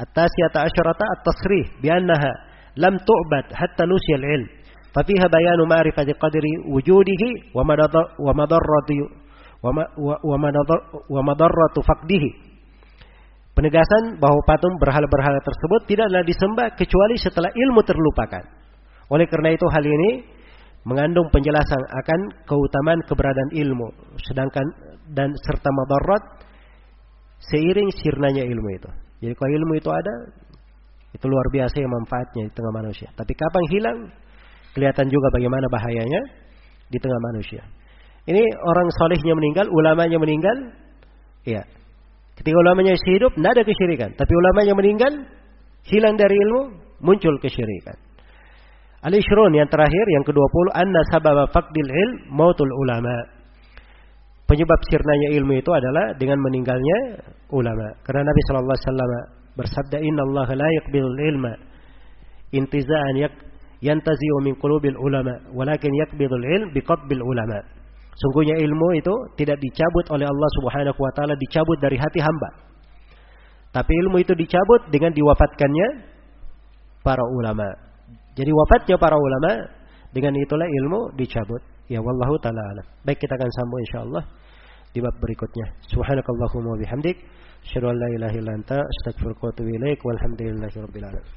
A: At-tasiyata asyrata at-tasrih bi annaha lam tu'bad hatta nusiyal ilm. ففيها بيان معرفة قدر وجوده ومضرة ومضرة فقده Penegasan bahwa patung berhala-berhala tersebut tidaklah disembah kecuali setelah ilmu terlupakan. Oleh karena itu hal ini mengandung penjelasan akan keutamaan keberadaan ilmu, sedangkan dan serta madarat seiring sirnanya ilmu itu. Jadi kalau ilmu itu ada, itu luar biasa yang manfaatnya di tengah manusia. Tapi kapan hilang, Kelihatan juga bagaimana bahayanya di tengah manusia. Ini orang solehnya meninggal, ulamanya meninggal, ya. Ketika ulamanya hidup, tidak ada kesyirikan. Tapi ulamanya meninggal, hilang dari ilmu, muncul kesyirikan. Al-Ishrun yang terakhir, yang ke-20, anna sababa faqdil ilm mautul ulama. Penyebab sirnanya ilmu itu adalah dengan meninggalnya ulama. Karena Nabi sallallahu alaihi bersabda, "Inna Allah la yaqbilul ilma intiza'an yak yantazi'u min qulubil ulama walakin yakbidul ilm biqabbil ulama. Sungguhnya ilmu itu tidak dicabut oleh Allah Subhanahu wa taala, dicabut dari hati hamba. Tapi ilmu itu dicabut dengan diwafatkannya para ulama. Jadi wafatnya para ulama dengan itulah ilmu dicabut. Ya wallahu taala alam. Baik kita akan sambung insyaallah di bab berikutnya. Subhanakallahumma wa bihamdik, an la ilaha illa anta, astaghfiruka wa atubu ilaik. Walhamdulillahirabbil alamin.